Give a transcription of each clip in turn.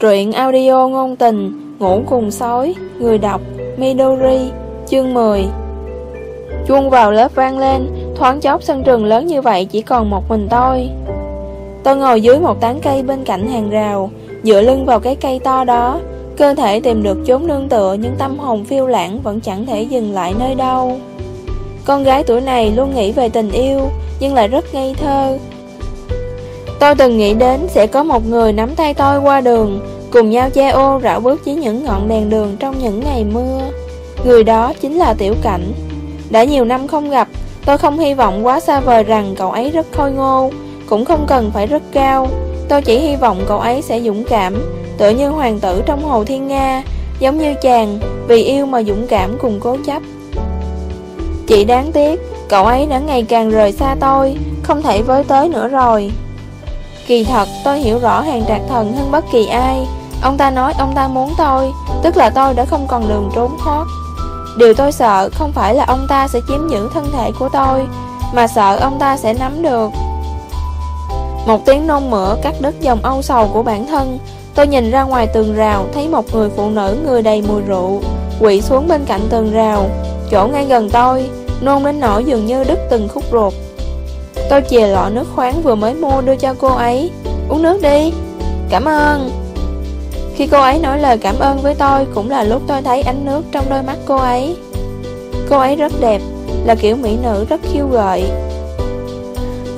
Truyện audio ngôn tình, Ngủ cùng sói, Người đọc, Midori, Chương 10 Chuông vào lớp vang lên, Thoáng chốc sân trường lớn như vậy chỉ còn một mình tôi. Tôi ngồi dưới một tán cây bên cạnh hàng rào, Dựa lưng vào cái cây to đó, Cơ thể tìm được chốn nương tựa Nhưng tâm hồn phiêu lãng vẫn chẳng thể dừng lại nơi đâu. Con gái tuổi này luôn nghĩ về tình yêu, Nhưng lại rất ngây thơ Tôi từng nghĩ đến sẽ có một người nắm tay tôi qua đường, Cùng nhau che ô, rảo bước dưới những ngọn đèn đường trong những ngày mưa. Người đó chính là Tiểu Cảnh. Đã nhiều năm không gặp, Tôi không hy vọng quá xa vời rằng cậu ấy rất khôi ngô, Cũng không cần phải rất cao. Tôi chỉ hy vọng cậu ấy sẽ dũng cảm, Tựa như hoàng tử trong Hồ Thiên Nga, Giống như chàng, Vì yêu mà dũng cảm cùng cố chấp. Chỉ đáng tiếc, Cậu ấy đã ngày càng rời xa tôi, Không thể với tới nữa rồi. Kỳ thật, tôi hiểu rõ hàng trạc thần hơn bất kỳ ai. Ông ta nói ông ta muốn tôi, Tức là tôi đã không còn đường trốn thoát. Điều tôi sợ không phải là ông ta sẽ chiếm giữ thân thể của tôi, Mà sợ ông ta sẽ nắm được. Một tiếng nôn mửa cắt đứt dòng âu sầu của bản thân. Tôi nhìn ra ngoài tường rào, Thấy một người phụ nữ người đầy mùi rượu, Quỵ xuống bên cạnh tường rào. Chỗ ngay gần tôi, Nôn đến nỗi dường như đứt từng khúc ruột. Tôi chìa lọ nước khoáng vừa mới mua đưa cho cô ấy. Uống nước đi. Cảm ơn. Khi cô ấy nói lời cảm ơn với tôi, Cũng là lúc tôi thấy ánh nước trong đôi mắt cô ấy. Cô ấy rất đẹp, Là kiểu mỹ nữ rất khiêu gợi.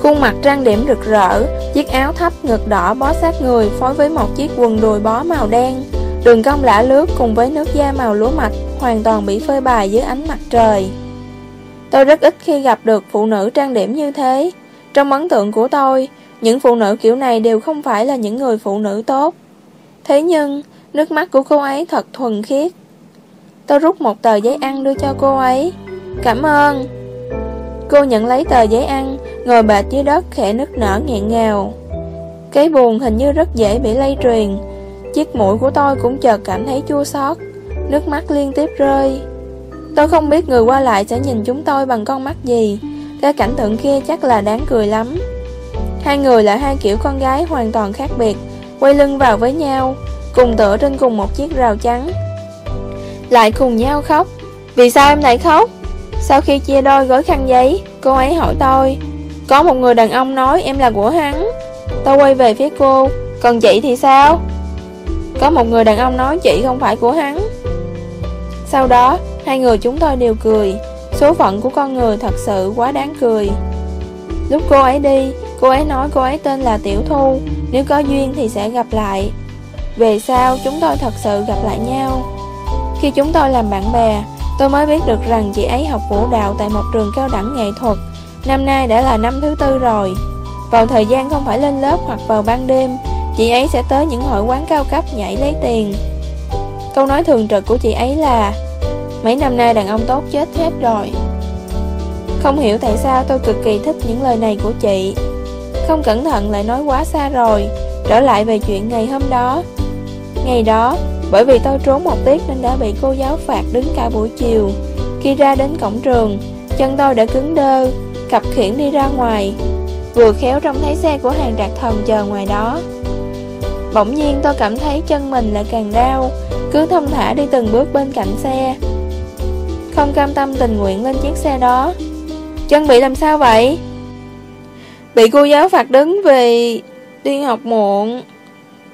Khuôn mặt trang điểm rực rỡ, Chiếc áo thấp ngực đỏ bó sát người Phối với một chiếc quần đùi bó màu đen. Đường cong lả lướt cùng với nước da màu lúa mạch, Hoàn toàn bị phơi bài dưới ánh mặt trời. Tôi rất ít khi gặp được phụ nữ trang điểm như thế. Trong ấn tượng của tôi, những phụ nữ kiểu này đều không phải là những người phụ nữ tốt. Thế nhưng, nước mắt của cô ấy thật thuần khiết. Tôi rút một tờ giấy ăn đưa cho cô ấy. Cảm ơn. Cô nhận lấy tờ giấy ăn, ngồi bệt dưới đất khẽ nức nở nghẹn ngào. Cái buồn hình như rất dễ bị lây truyền. Chiếc mũi của tôi cũng chợt cảm thấy chua xót, nước mắt liên tiếp rơi. Tôi không biết người qua lại sẽ nhìn chúng tôi bằng con mắt gì cái cảnh tượng kia chắc là đáng cười lắm. Hai người là hai kiểu con gái hoàn toàn khác biệt, Quay lưng vào với nhau, Cùng tựa trên cùng một chiếc rào trắng Lại cùng nhau khóc. Vì sao em lại khóc? Sau khi chia đôi gói khăn giấy, Cô ấy hỏi tôi, Có một người đàn ông nói em là của hắn. Tôi quay về phía cô, Còn chị thì sao? Có một người đàn ông nói chị không phải của hắn. Sau đó, Hai người chúng tôi đều cười. Số phận của con người thật sự quá đáng cười. Lúc cô ấy đi, Cô ấy nói cô ấy tên là Tiểu Thu. Nếu có duyên thì sẽ gặp lại. Về sau, chúng tôi thật sự gặp lại nhau. Khi chúng tôi làm bạn bè, Tôi mới biết được rằng chị ấy học vũ đạo Tại một trường cao đẳng nghệ thuật. Năm nay đã là năm thứ tư rồi. Vào thời gian không phải lên lớp hoặc vào ban đêm, Chị ấy sẽ tới những hội quán cao cấp nhảy lấy tiền. Câu nói thường trực của chị ấy là Mấy năm nay đàn ông tốt chết hết rồi. Không hiểu tại sao tôi cực kỳ thích những lời này của chị. Không cẩn thận lại nói quá xa rồi, Trở lại về chuyện ngày hôm đó. Ngày đó, Bởi vì tôi trốn một tiết nên đã bị cô giáo phạt đứng cả buổi chiều. Khi ra đến cổng trường, Chân tôi đã cứng đơ Cặp khiển đi ra ngoài, Vừa khéo trông thấy xe của hàng đạt thần chờ ngoài đó. Bỗng nhiên tôi cảm thấy chân mình lại càng đau, Cứ thông thả đi từng bước bên cạnh xe không cam tâm tình nguyện lên chiếc xe đó. Chân bị làm sao vậy? Bị cô giáo phạt đứng vì đi học muộn.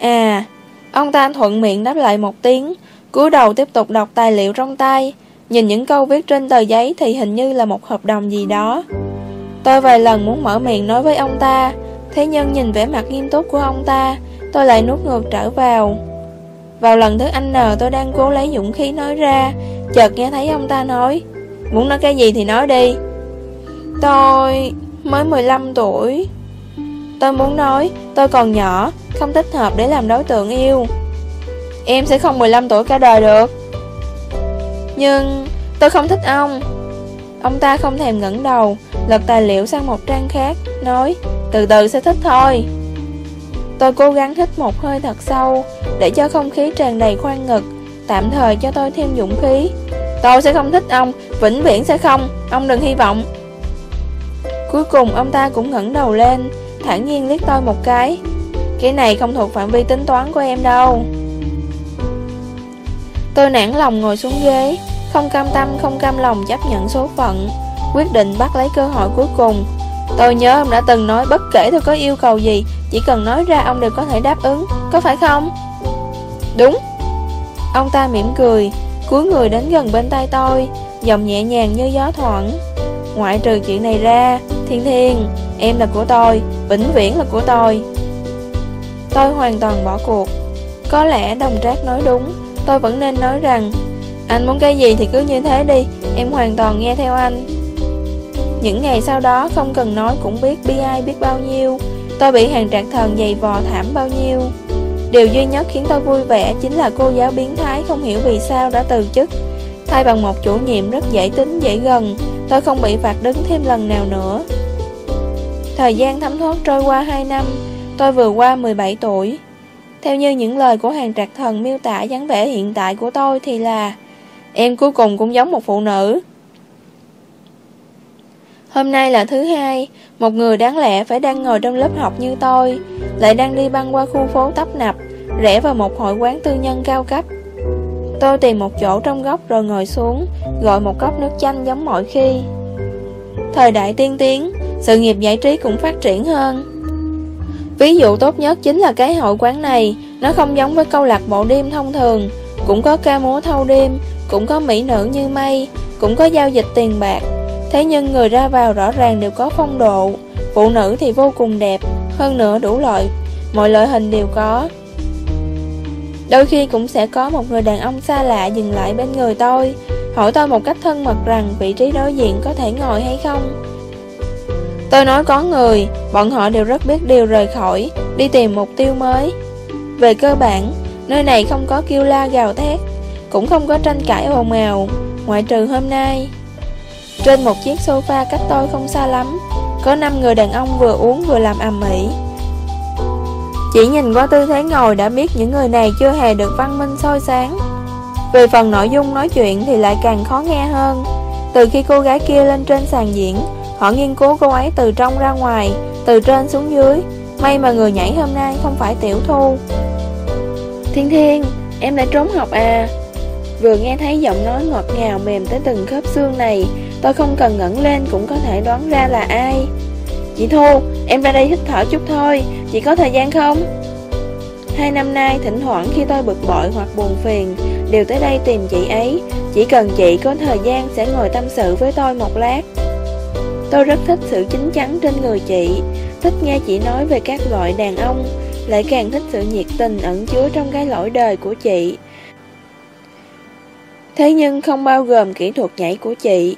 À Ông ta thuận miệng đáp lại một tiếng cúi đầu tiếp tục đọc tài liệu trong tay. Nhìn những câu viết trên tờ giấy Thì hình như là một hợp đồng gì đó. Tôi vài lần muốn mở miệng nói với ông ta, Thế nhưng nhìn vẻ mặt nghiêm túc của ông ta, Tôi lại nuốt ngược trở vào. Vào lần thứ anh N, tôi đang cố lấy dũng khí nói ra Chợt nghe thấy ông ta nói, Muốn nói cái gì thì nói đi. Tôi mới 15 tuổi. Tôi muốn nói, Tôi còn nhỏ, Không thích hợp để làm đối tượng yêu. Em sẽ không 15 tuổi cả đời được. Nhưng Tôi không thích ông. Ông ta không thèm ngẩng đầu, Lật tài liệu sang một trang khác, Nói, Từ từ sẽ thích thôi. Tôi cố gắng hít một hơi thật sâu Để cho không khí tràn đầy khoan ngực Tạm thời cho tôi thêm dũng khí. Tôi sẽ không thích ông Vĩnh viễn sẽ không. Ông đừng hy vọng. Cuối cùng ông ta cũng ngẩng đầu lên thản nhiên liếc tôi một cái. Cái này không thuộc phạm vi tính toán của em đâu. Tôi nản lòng ngồi xuống ghế Không cam tâm, không cam lòng chấp nhận số phận Quyết định bắt lấy cơ hội cuối cùng. Tôi nhớ ông đã từng nói bất kể tôi có yêu cầu gì Chỉ cần nói ra ông đều có thể đáp ứng Có phải không? Đúng. Ông ta mỉm cười, Cúi người đến gần bên tay tôi, Giọng nhẹ nhàng như gió thoảng. Ngoại trừ chuyện này ra, Thiên Thiên, Em là của tôi, Vĩnh viễn là của tôi. Tôi hoàn toàn bỏ cuộc. Có lẽ đồng trác nói đúng, Tôi vẫn nên nói rằng, Anh muốn cái gì thì cứ như thế đi, Em hoàn toàn nghe theo anh. Những ngày sau đó không cần nói cũng biết bi ai biết bao nhiêu, Tôi bị hàng trạc thần dày vò thảm bao nhiêu. Điều duy nhất khiến tôi vui vẻ chính là cô giáo biến thái không hiểu vì sao đã từ chức. Thay bằng một chủ nhiệm rất dễ tính, dễ gần, Tôi không bị phạt đứng thêm lần nào nữa. Thời gian thấm thoát trôi qua 2 năm, Tôi vừa qua 17 tuổi. Theo như những lời của hàng trạc thần miêu tả dáng vẻ hiện tại của tôi thì là, Em cuối cùng cũng giống một phụ nữ. Hôm nay là thứ hai. Một người đáng lẽ phải đang ngồi trong lớp học như tôi, Lại đang đi băng qua khu phố tấp nập, Rẽ vào một hội quán tư nhân cao cấp. Tôi tìm một chỗ trong góc rồi ngồi xuống, Gọi một cốc nước chanh giống mọi khi. Thời đại tiên tiến, Sự nghiệp giải trí cũng phát triển hơn. Ví dụ tốt nhất chính là cái hội quán này. Nó không giống với câu lạc bộ đêm thông thường. Cũng có ca múa thâu đêm, Cũng có mỹ nữ như mây, Cũng có giao dịch tiền bạc. Thế nhưng người ra vào rõ ràng đều có phong độ. Phụ nữ thì vô cùng đẹp Hơn nữa đủ loại. Mọi loại hình đều có. Đôi khi cũng sẽ có một người đàn ông xa lạ dừng lại bên người tôi Hỏi tôi một cách thân mật rằng vị trí đối diện có thể ngồi hay không. Tôi nói có người, bọn họ đều rất biết điều rời khỏi, đi tìm mục tiêu mới. Về cơ bản, nơi này không có kêu la gào thét Cũng không có tranh cãi ồn ào, ngoại trừ hôm nay. Trên một chiếc sofa cách tôi không xa lắm, Có 5 người đàn ông vừa uống vừa làm ầm ĩ. Chỉ nhìn qua tư thế ngồi đã biết những người này chưa hề được văn minh soi sáng. Về phần nội dung nói chuyện thì lại càng khó nghe hơn. Từ khi cô gái kia lên trên sàn diễn, Họ nghiên cứu cô ấy từ trong ra ngoài, Từ trên xuống dưới. May mà người nhảy hôm nay không phải tiểu thu. Thiên Thiên, Em đã trốn học à? Vừa nghe thấy giọng nói ngọt ngào mềm tới từng khớp xương này Tôi không cần ngẩng lên cũng có thể đoán ra là ai. Chị Thu, em ra đây hít thở chút thôi. Chị có thời gian không? Hai năm nay, thỉnh thoảng khi tôi bực bội hoặc buồn phiền Đều tới đây tìm chị ấy. Chỉ cần chị có thời gian sẽ ngồi tâm sự với tôi một lát. Tôi rất thích sự chính chắn trên người chị. Thích nghe chị nói về các loại đàn ông Lại càng thích sự nhiệt tình ẩn chứa trong cái lỗi đời của chị. Thế nhưng không bao gồm kỹ thuật nhảy của chị.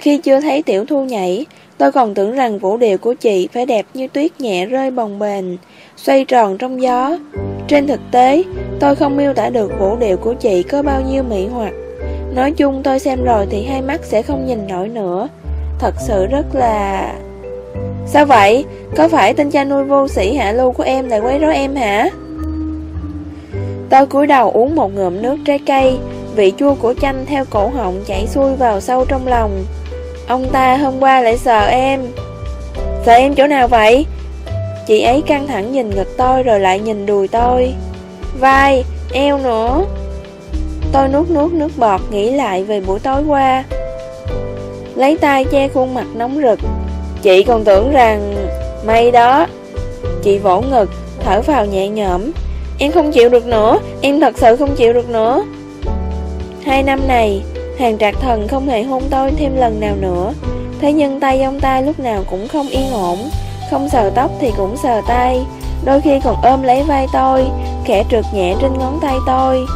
Khi chưa thấy tiểu thu nhảy Tôi còn tưởng rằng vũ điệu của chị phải đẹp như tuyết nhẹ rơi bồng bềnh, xoay tròn trong gió. Trên thực tế, tôi không miêu tả được vũ điệu của chị có bao nhiêu mỹ hoặc. Nói chung tôi xem rồi thì hai mắt sẽ không nhìn nổi nữa. Thật sự rất là... Sao vậy? Có phải tên cha nuôi vô sĩ hạ lưu của em lại quấy rối em hả? Tôi cúi đầu uống một ngụm nước trái cây, vị chua của chanh theo cổ họng chảy xuôi vào sâu trong lòng. Ông ta hôm qua lại sợ em. Sợ em chỗ nào vậy? Chị ấy căng thẳng nhìn ngực tôi rồi lại nhìn đùi tôi. Vai, eo nữa. Tôi nuốt nuốt nước bọt nghĩ lại về buổi tối qua. Lấy tay che khuôn mặt nóng rực. Chị còn tưởng rằng May đó. Chị vỗ ngực, thở vào nhẹ nhõm. Em không chịu được nữa Em thật sự không chịu được nữa. Hai năm này Hàng trạc thần không hề hôn tôi thêm lần nào nữa. Thế nhưng tay ông ta lúc nào cũng không yên ổn. Không sờ tóc thì cũng sờ tay. Đôi khi còn ôm lấy vai tôi, Khẽ trượt nhẹ trên ngón tay tôi.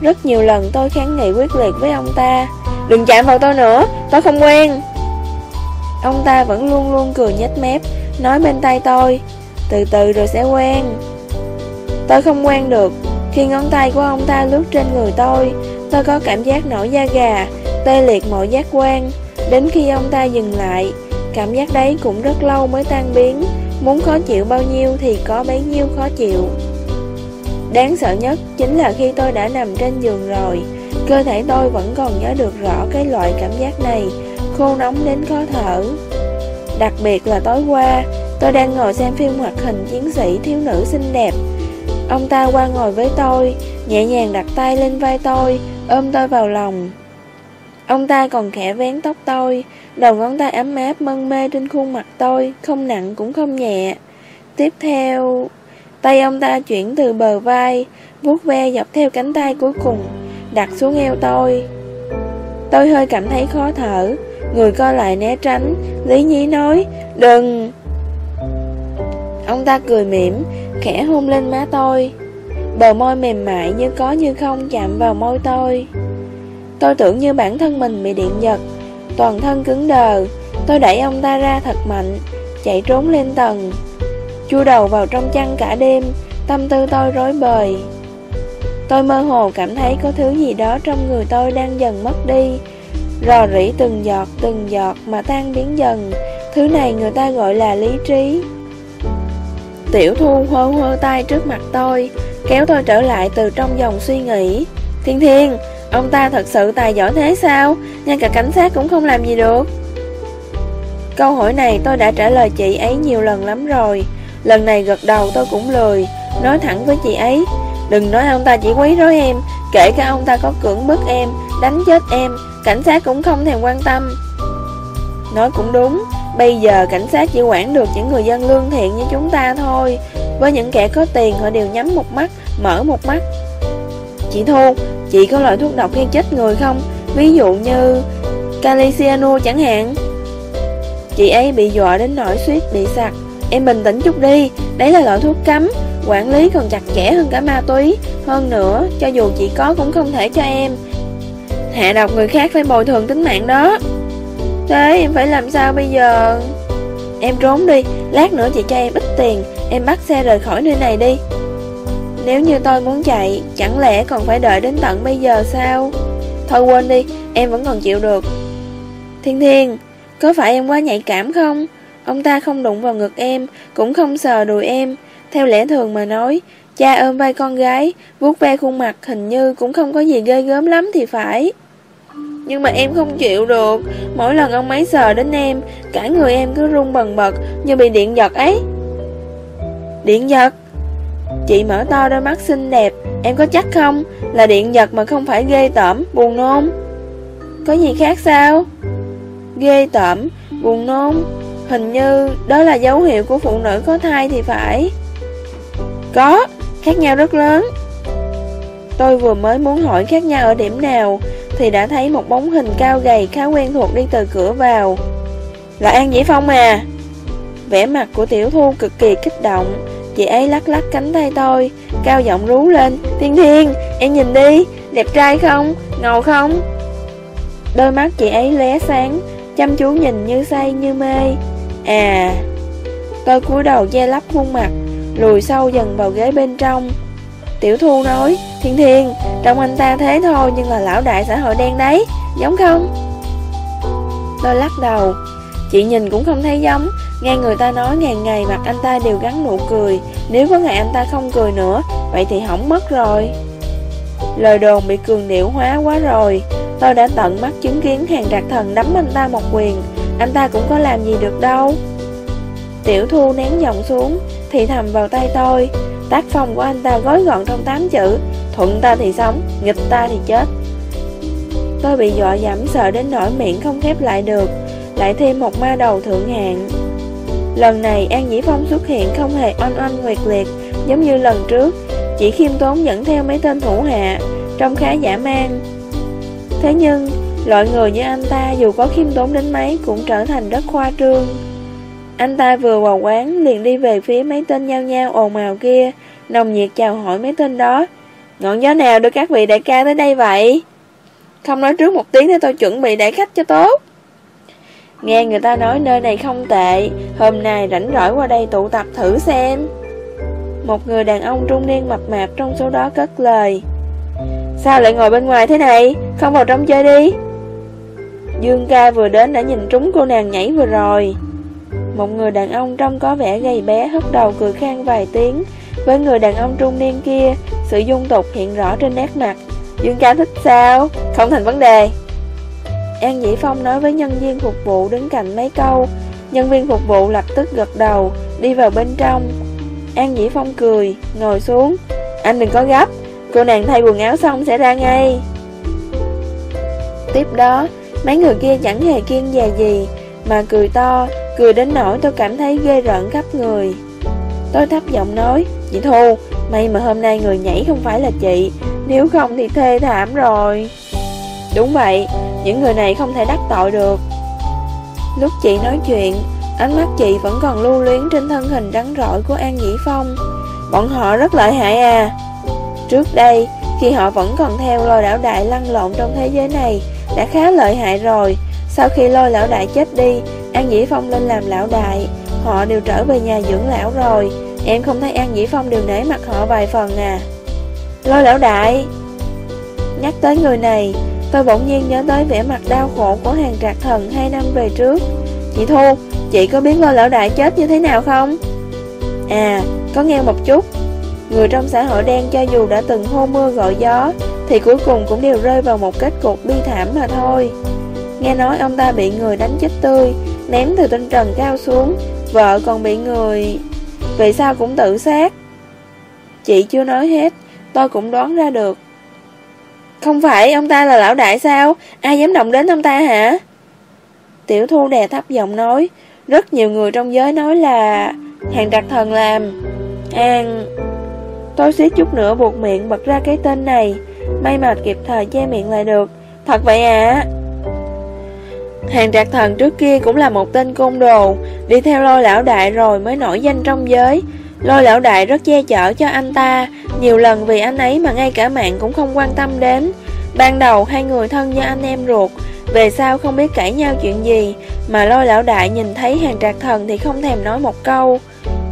Rất nhiều lần tôi kháng nghị quyết liệt với ông ta. Đừng chạm vào tôi nữa, Tôi không quen. Ông ta vẫn luôn luôn cười nhếch mép, Nói bên tay tôi, Từ từ rồi sẽ quen. Tôi không quen được Khi ngón tay của ông ta lướt trên người tôi. Tôi có cảm giác nổi da gà, tê liệt mọi giác quan. Đến khi ông ta dừng lại, cảm giác đấy cũng rất lâu mới tan biến. Muốn khó chịu bao nhiêu thì có bấy nhiêu khó chịu. Đáng sợ nhất chính là khi tôi đã nằm trên giường rồi, cơ thể tôi vẫn còn nhớ được rõ cái loại cảm giác này, khô nóng đến khó thở. Đặc biệt là tối qua, Tôi đang ngồi xem phim hoạt hình chiến sĩ thiếu nữ xinh đẹp Ông ta qua ngồi với tôi Nhẹ nhàng đặt tay lên vai tôi Ôm tôi vào lòng. Ông ta còn khẽ vén tóc tôi, Đầu ngón tay ấm áp mân mê trên khuôn mặt tôi, Không nặng cũng không nhẹ. Tiếp theo, Tay ông ta chuyển từ bờ vai, vuốt ve dọc theo cánh tay cuối cùng, Đặt xuống eo tôi. Tôi hơi cảm thấy khó thở, Người co lại né tránh, Lý nhí nói, Đừng. Ông ta cười mỉm, Khẽ hôn lên má tôi. Bờ môi mềm mại như có như không chạm vào môi tôi. Tôi tưởng như bản thân mình bị điện giật. Toàn thân cứng đờ. Tôi đẩy ông ta ra thật mạnh, Chạy trốn lên tầng. Chui đầu vào trong chăn cả đêm, Tâm tư tôi rối bời. Tôi mơ hồ cảm thấy có thứ gì đó trong người tôi đang dần mất đi. Rò rỉ từng giọt từng giọt mà tan biến dần. Thứ này người ta gọi là lý trí. Tiểu thu hơ hơ tay trước mặt tôi, Kéo tôi trở lại từ trong dòng suy nghĩ. Thiên thiên, Ông ta thật sự tài giỏi thế sao? Ngay cả cảnh sát cũng không làm gì được. Câu hỏi này tôi đã trả lời chị ấy nhiều lần lắm rồi. Lần này gật đầu tôi cũng lười, Nói thẳng với chị ấy. Đừng nói ông ta chỉ quấy rối em, Kể cả ông ta có cưỡng bức em, Đánh chết em, Cảnh sát cũng không thèm quan tâm. Nói cũng đúng Bây giờ cảnh sát chỉ quản được những người dân lương thiện như chúng ta thôi. Với những kẻ có tiền, họ đều nhắm một mắt, Mở một mắt. Chị Thu, Chị có loại thuốc độc gây chết người không? Ví dụ như Caliciano chẳng hạn. Chị ấy bị dọa đến nỗi suýt bị sặc. Em bình tĩnh chút đi, Đấy là loại thuốc cấm. Quản lý còn chặt chẽ hơn cả ma túy. Hơn nữa, cho dù chị có cũng không thể cho em. Hạ độc người khác phải bồi thường tính mạng đó. Thế? Em phải làm sao bây giờ? Em trốn đi. Lát nữa chị cho em ít tiền. Em bắt xe rời khỏi nơi này đi. Nếu như tôi muốn chạy, Chẳng lẽ còn phải đợi đến tận bây giờ sao? Thôi quên đi, Em vẫn còn chịu được. Thiên Thiên, Có phải em quá nhạy cảm không? Ông ta không đụng vào ngực em, Cũng không sờ đùi em. Theo lẽ thường mà nói, Cha ôm vai con gái, vuốt ve khuôn mặt hình như cũng không có gì ghê gớm lắm thì phải nhưng mà em không chịu được. Mỗi lần ông ấy sờ đến em Cả người em cứ run bần bật Như bị điện giật ấy. Điện giật? Chị mở to đôi mắt xinh đẹp. Em có chắc không? Là điện giật mà không phải ghê tởm, buồn nôn. Có gì khác sao? Ghê tởm, buồn nôn. Hình như đó là dấu hiệu của phụ nữ có thai thì phải. Có, khác nhau rất lớn. Tôi vừa mới muốn hỏi khác nhau ở điểm nào thì đã thấy một bóng hình cao gầy khá quen thuộc đi từ cửa vào. Là An Dĩ Phong à? Vẻ mặt của Tiểu Thu cực kỳ kích động, chị ấy lắc lắc cánh tay tôi, cao giọng rú lên, Thiên Thiên, em nhìn đi, đẹp trai không, ngầu không? Đôi mắt chị ấy lóe sáng, chăm chú nhìn như say như mê. À, tôi cúi đầu che lấp khuôn mặt, lùi sâu dần vào ghế bên trong. Tiểu Thu nói, Thiên Thiên, trông anh ta thế thôi nhưng là lão đại xã hội đen đấy, giống không? Tôi lắc đầu, chị nhìn cũng không thấy giống, nghe người ta nói ngàn ngày mặt anh ta đều gắn nụ cười, nếu có ngày anh ta không cười nữa, vậy thì hỏng mất rồi. Lời đồn bị cường điệu hóa quá rồi, tôi đã tận mắt chứng kiến hàng trạc thần đấm anh ta một quyền, anh ta cũng có làm gì được đâu. Tiểu Thu nén giọng xuống, thì thầm vào tay tôi, Tác phong của anh ta gói gọn trong 8 chữ Thuận ta thì sống, nghịch ta thì chết. Tôi bị dọa dẫm sợ đến nỗi miệng không khép lại được Lại thêm một ma đầu thượng hạng. Lần này An Dĩ Phong xuất hiện không hề oanh oanh nguyệt liệt Giống như lần trước Chỉ khiêm tốn dẫn theo mấy tên thủ hạ Trông khá giả man. Thế nhưng Loại người như anh ta dù có khiêm tốn đến mấy Cũng trở thành rất khoa trương anh ta vừa vào quán liền đi về phía mấy tên nhao nhao ồn ào kia, nồng nhiệt chào hỏi mấy tên đó. Ngọn gió nào đưa các vị đại ca tới đây vậy? Không nói trước một tiếng để tôi chuẩn bị đại khách cho tốt. Nghe người ta nói nơi này không tệ, hôm nay rảnh rỗi qua đây tụ tập thử xem. Một người đàn ông trung niên mập mạp trong số đó cất lời. Sao lại ngồi bên ngoài thế này? Không vào trong chơi đi. Dương ca vừa đến đã nhìn trúng cô nàng nhảy vừa rồi. Một người đàn ông trông có vẻ gầy bé hất đầu cười khang vài tiếng Với người đàn ông trung niên kia Sự dung tục hiện rõ trên nét mặt Dương ca thích sao? Không thành vấn đề An Dĩ Phong nói với nhân viên phục vụ đứng cạnh mấy câu Nhân viên phục vụ lập tức gật đầu đi vào bên trong. An Dĩ Phong cười, ngồi xuống. Anh đừng có gấp, cô nàng thay quần áo xong sẽ ra ngay. Tiếp đó, mấy người kia chẳng hề kiên dè gì, mà cười to, cười đến nỗi tôi cảm thấy ghê rợn khắp người. Tôi thấp giọng nói, chị Thu, may mà hôm nay người nhảy không phải là chị, nếu không thì thê thảm rồi. Đúng vậy, những người này không thể đắc tội được. Lúc chị nói chuyện, ánh mắt chị vẫn còn lưu luyến trên thân hình rắn rỏi của An Dĩ Phong. Bọn họ rất lợi hại à. Trước đây, khi họ vẫn còn theo lôi lão đại lăn lộn trong thế giới này, đã khá lợi hại rồi. Sau khi lôi lão đại chết đi, An Dĩ Phong lên làm lão đại, họ đều trở về nhà dưỡng lão rồi. Em không thấy An Dĩ Phong đều nể mặt họ vài phần à. Lôi lão đại Nhắc tới người này, tôi bỗng nhiên nhớ tới vẻ mặt đau khổ của hàng trạc thần hai năm về trước. Chị Thu, chị có biết lôi lão đại chết như thế nào không? À, có nghe một chút. Người trong xã hội đen cho dù đã từng hô mưa gọi gió, thì cuối cùng cũng đều rơi vào một kết cục bi thảm mà thôi. Nghe nói ông ta bị người đánh chết tươi, ném từ trên trần cao xuống, vợ còn bị người... Vì sao cũng tự sát? Chị chưa nói hết, tôi cũng đoán ra được. Không phải ông ta là lão đại sao? Ai dám động đến ông ta hả? Tiểu thu đè thấp giọng nói, rất nhiều người trong giới nói là hàng đặc thần làm. An... Tôi xí chút nữa buộc miệng bật ra cái tên này, may mà kịp thời che miệng lại được. Thật vậy à? Hàng trạc thần trước kia cũng là một tên côn đồ, đi theo lôi lão đại rồi mới nổi danh trong giới. Lôi lão đại rất che chở cho anh ta, nhiều lần vì anh ấy mà ngay cả mạng cũng không quan tâm đến. Ban đầu hai người thân như anh em ruột, về sau không biết cãi nhau chuyện gì, mà lôi lão đại nhìn thấy hàng trạc thần thì không thèm nói một câu.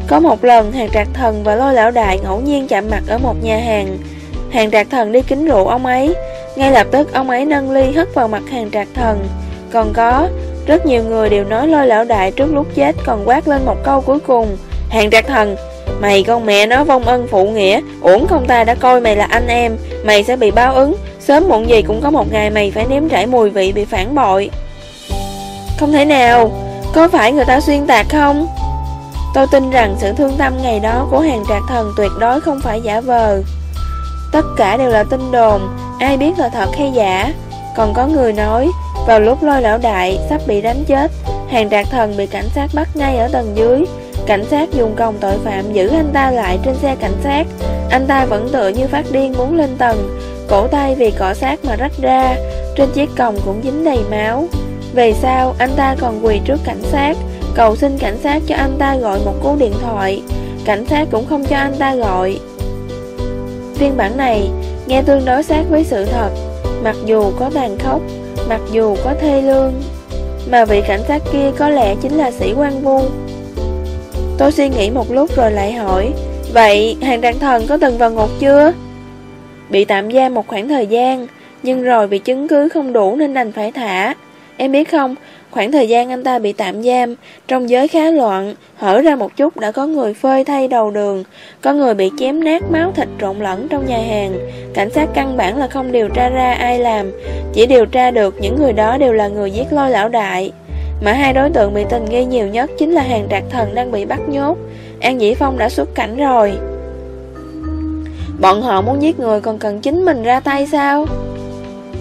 Có một lần hàng trạc thần và lôi lão đại ngẫu nhiên chạm mặt ở một nhà hàng. Hàng trạc thần đi kính rượu ông ấy, ngay lập tức ông ấy nâng ly hất vào mặt hàng trạc thần. Còn có, rất nhiều người đều nói lôi lão đại trước lúc chết còn quát lên một câu cuối cùng. Hàng trạc thần, mày con mẹ nó vong ân phụ nghĩa, uổng không ta đã coi mày là anh em, mày sẽ bị báo ứng, sớm muộn gì cũng có một ngày mày phải nếm trải mùi vị bị phản bội. Không thể nào, có phải người ta xuyên tạc không? Tôi tin rằng sự thương tâm ngày đó của hàng trạc thần tuyệt đối không phải giả vờ. Tất cả đều là tin đồn, ai biết là thật hay giả. Còn có người nói, vào lúc lôi lão đại sắp bị đánh chết, hàng trạc thần bị cảnh sát bắt ngay ở tầng dưới. Cảnh sát dùng còng tội phạm giữ anh ta lại trên xe cảnh sát. Anh ta vẫn tựa như phát điên muốn lên tầng, cổ tay vì cỏ sát mà rách ra, trên chiếc còng cũng dính đầy máu. Về sau, anh ta còn quỳ trước cảnh sát, cầu xin cảnh sát cho anh ta gọi một cú điện thoại. Cảnh sát cũng không cho anh ta gọi. Phiên bản này nghe tương đối sát với sự thật, mặc dù có tàn khốc, mặc dù có thê lương, mà vị cảnh sát kia có lẽ chính là sĩ quan vu. Tôi suy nghĩ một lúc rồi lại hỏi, vậy hàng đàn thần có từng vào ngục chưa? Bị tạm giam một khoảng thời gian, nhưng rồi vì chứng cứ không đủ nên đành phải thả. Em biết không, khoảng thời gian anh ta bị tạm giam, trong giới khá loạn, hở ra một chút đã có người phơi thay đầu đường, có người bị chém nát máu thịt trộn lẫn trong nhà hàng. Cảnh sát căn bản là không điều tra ra ai làm, chỉ điều tra được những người đó đều là người giết lôi lão đại. Mà hai đối tượng bị tình nghi nhiều nhất chính là hàng trạc thần đang bị bắt nhốt. An Dĩ Phong đã xuất cảnh rồi. Bọn họ muốn giết người còn cần chính mình ra tay sao?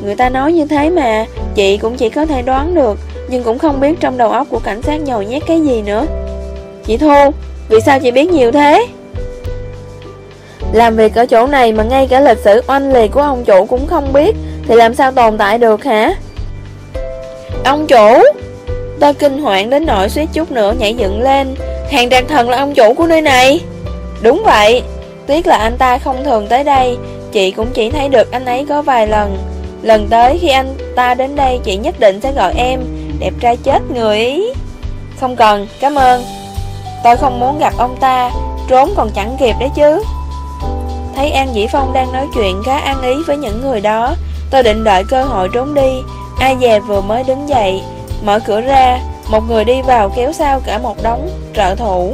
Người ta nói như thế mà, chị cũng chỉ có thể đoán được, nhưng cũng không biết trong đầu óc của cảnh sát nhồi nhét cái gì nữa. Chị Thu, vì sao chị biết nhiều thế? Làm việc ở chỗ này mà ngay cả lịch sử oanh liệt của ông chủ cũng không biết, thì làm sao tồn tại được hả? Ông chủ! Tôi kinh hoảng đến nỗi suýt chút nữa nhảy dựng lên, hàng trạc thần là ông chủ của nơi này. Đúng vậy, tiếc là anh ta không thường tới đây, chị cũng chỉ thấy được anh ấy có vài lần. Lần tới khi anh ta đến đây chị nhất định sẽ gọi em. Đẹp trai chết người ý. Không cần, cảm ơn. Tôi không muốn gặp ông ta. Trốn còn chẳng kịp đấy chứ. Thấy An Dĩ Phong đang nói chuyện khá an ý với những người đó Tôi định đợi cơ hội trốn đi. Ai dè vừa mới đứng dậy Mở cửa ra. Một người đi vào kéo sau cả một đống trợ thủ.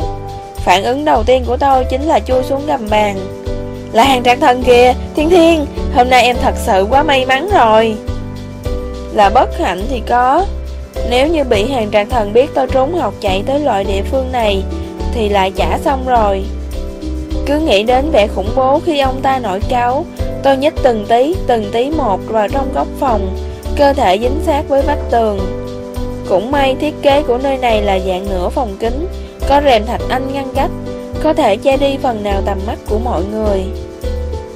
Phản ứng đầu tiên của tôi chính là chui xuống gầm bàn. Là hàng trạng thần kìa. Thiên Thiên Hôm nay em thật sự quá may mắn rồi. Là bất hạnh thì có. Nếu như bị hàng trạng thần biết tôi trốn học chạy tới loại địa phương này thì lại trả xong rồi. Cứ nghĩ đến vẻ khủng bố khi ông ta nổi cáo Tôi nhích từng tí, từng tí một vào trong góc phòng Cơ thể dính sát với vách tường. Cũng may thiết kế của nơi này là dạng nửa phòng kính Có rèm thạch anh ngăn cách. Có thể che đi phần nào tầm mắt của mọi người.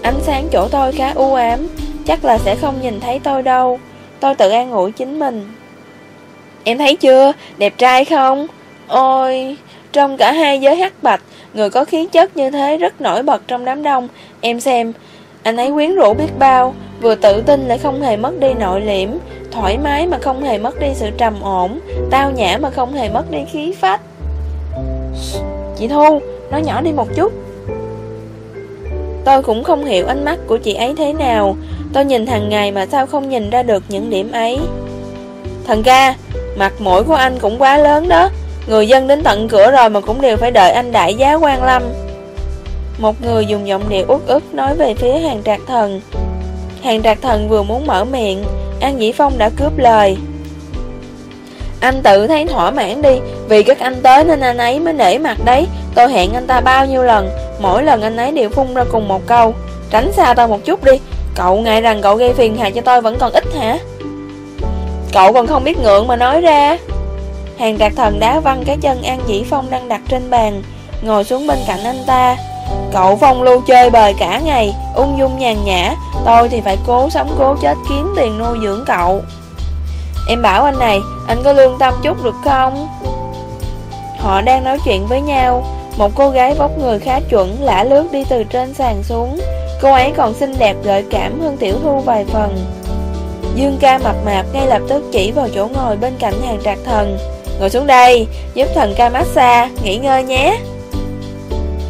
Ánh sáng chỗ tôi khá u ám Chắc là sẽ không nhìn thấy tôi đâu. Tôi tự an ủi chính mình. Em thấy chưa, đẹp trai không? Ôi, trong cả hai giới hắc bạch Người có khí chất như thế rất nổi bật trong đám đông. Em xem, anh ấy quyến rũ biết bao Vừa tự tin lại không hề mất đi nội liễm. Thoải mái mà không hề mất đi sự trầm ổn Tao nhã mà không hề mất đi khí phách. Chị Thu, nói nhỏ đi một chút. Tôi cũng không hiểu ánh mắt của chị ấy thế nào. Tôi nhìn hàng ngày mà sao không nhìn ra được những điểm ấy. Thần ca, mặt mũi của anh cũng quá lớn đó. Người dân đến tận cửa rồi mà cũng đều phải đợi anh đại giá quan lâm. Một người dùng giọng điệu út ức nói về phía hàng trạc thần. Hàng trạc thần vừa muốn mở miệng An Dĩ Phong đã cướp lời. Anh tự thấy thỏa mãn đi, Vì các anh tới nên anh ấy mới nể mặt đấy. Tôi hẹn anh ta bao nhiêu lần, Mỗi lần anh ấy đều phun ra cùng một câu. Tránh xa tôi một chút đi, Cậu ngại rằng cậu gây phiền hà cho tôi vẫn còn ít hả? Cậu còn không biết ngượng mà nói ra. Hàng trạc thần đá văng cái chân An Dĩ Phong đang đặt trên bàn, Ngồi xuống bên cạnh anh ta. Cậu phong lưu chơi bời cả ngày, Ung dung nhàn nhã. Tôi thì phải cố sống cố chết kiếm tiền nuôi dưỡng cậu. Em bảo anh này Anh có lương tâm chút được không? Họ đang nói chuyện với nhau. Một cô gái vóc người khá chuẩn Lả lướt đi từ trên sàn xuống. Cô ấy còn xinh đẹp gợi cảm hơn tiểu thu vài phần. Dương ca mập mạp ngay lập tức chỉ vào chỗ ngồi bên cạnh hàng trạc thần. Ngồi xuống đây, giúp thần ca massage, nghỉ ngơi nhé.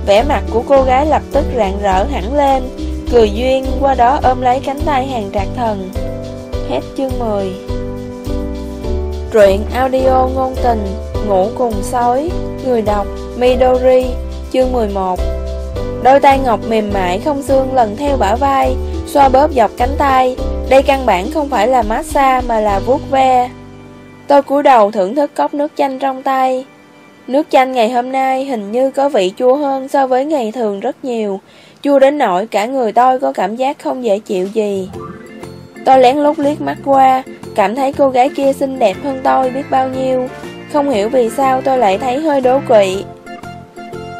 Vẻ mặt của cô gái lập tức rạng rỡ hẳn lên Cười duyên qua đó ôm lấy cánh tay hàng trạc thần. Hết chương 10 Truyện audio ngôn tình, Ngủ cùng sói, Người đọc, Midori, Chương 11 Đôi tay ngọc mềm mại không xương lần theo bả vai, Xoa bóp dọc cánh tay. Đây căn bản không phải là massage mà là vuốt ve. Tôi cúi đầu thưởng thức cốc nước chanh trong tay. Nước chanh ngày hôm nay hình như có vị chua hơn so với ngày thường rất nhiều. Chua đến nỗi cả người tôi có cảm giác không dễ chịu gì. Tôi lén lút liếc mắt qua Cảm thấy cô gái kia xinh đẹp hơn tôi biết bao nhiêu. Không hiểu vì sao tôi lại thấy hơi đố kỵ.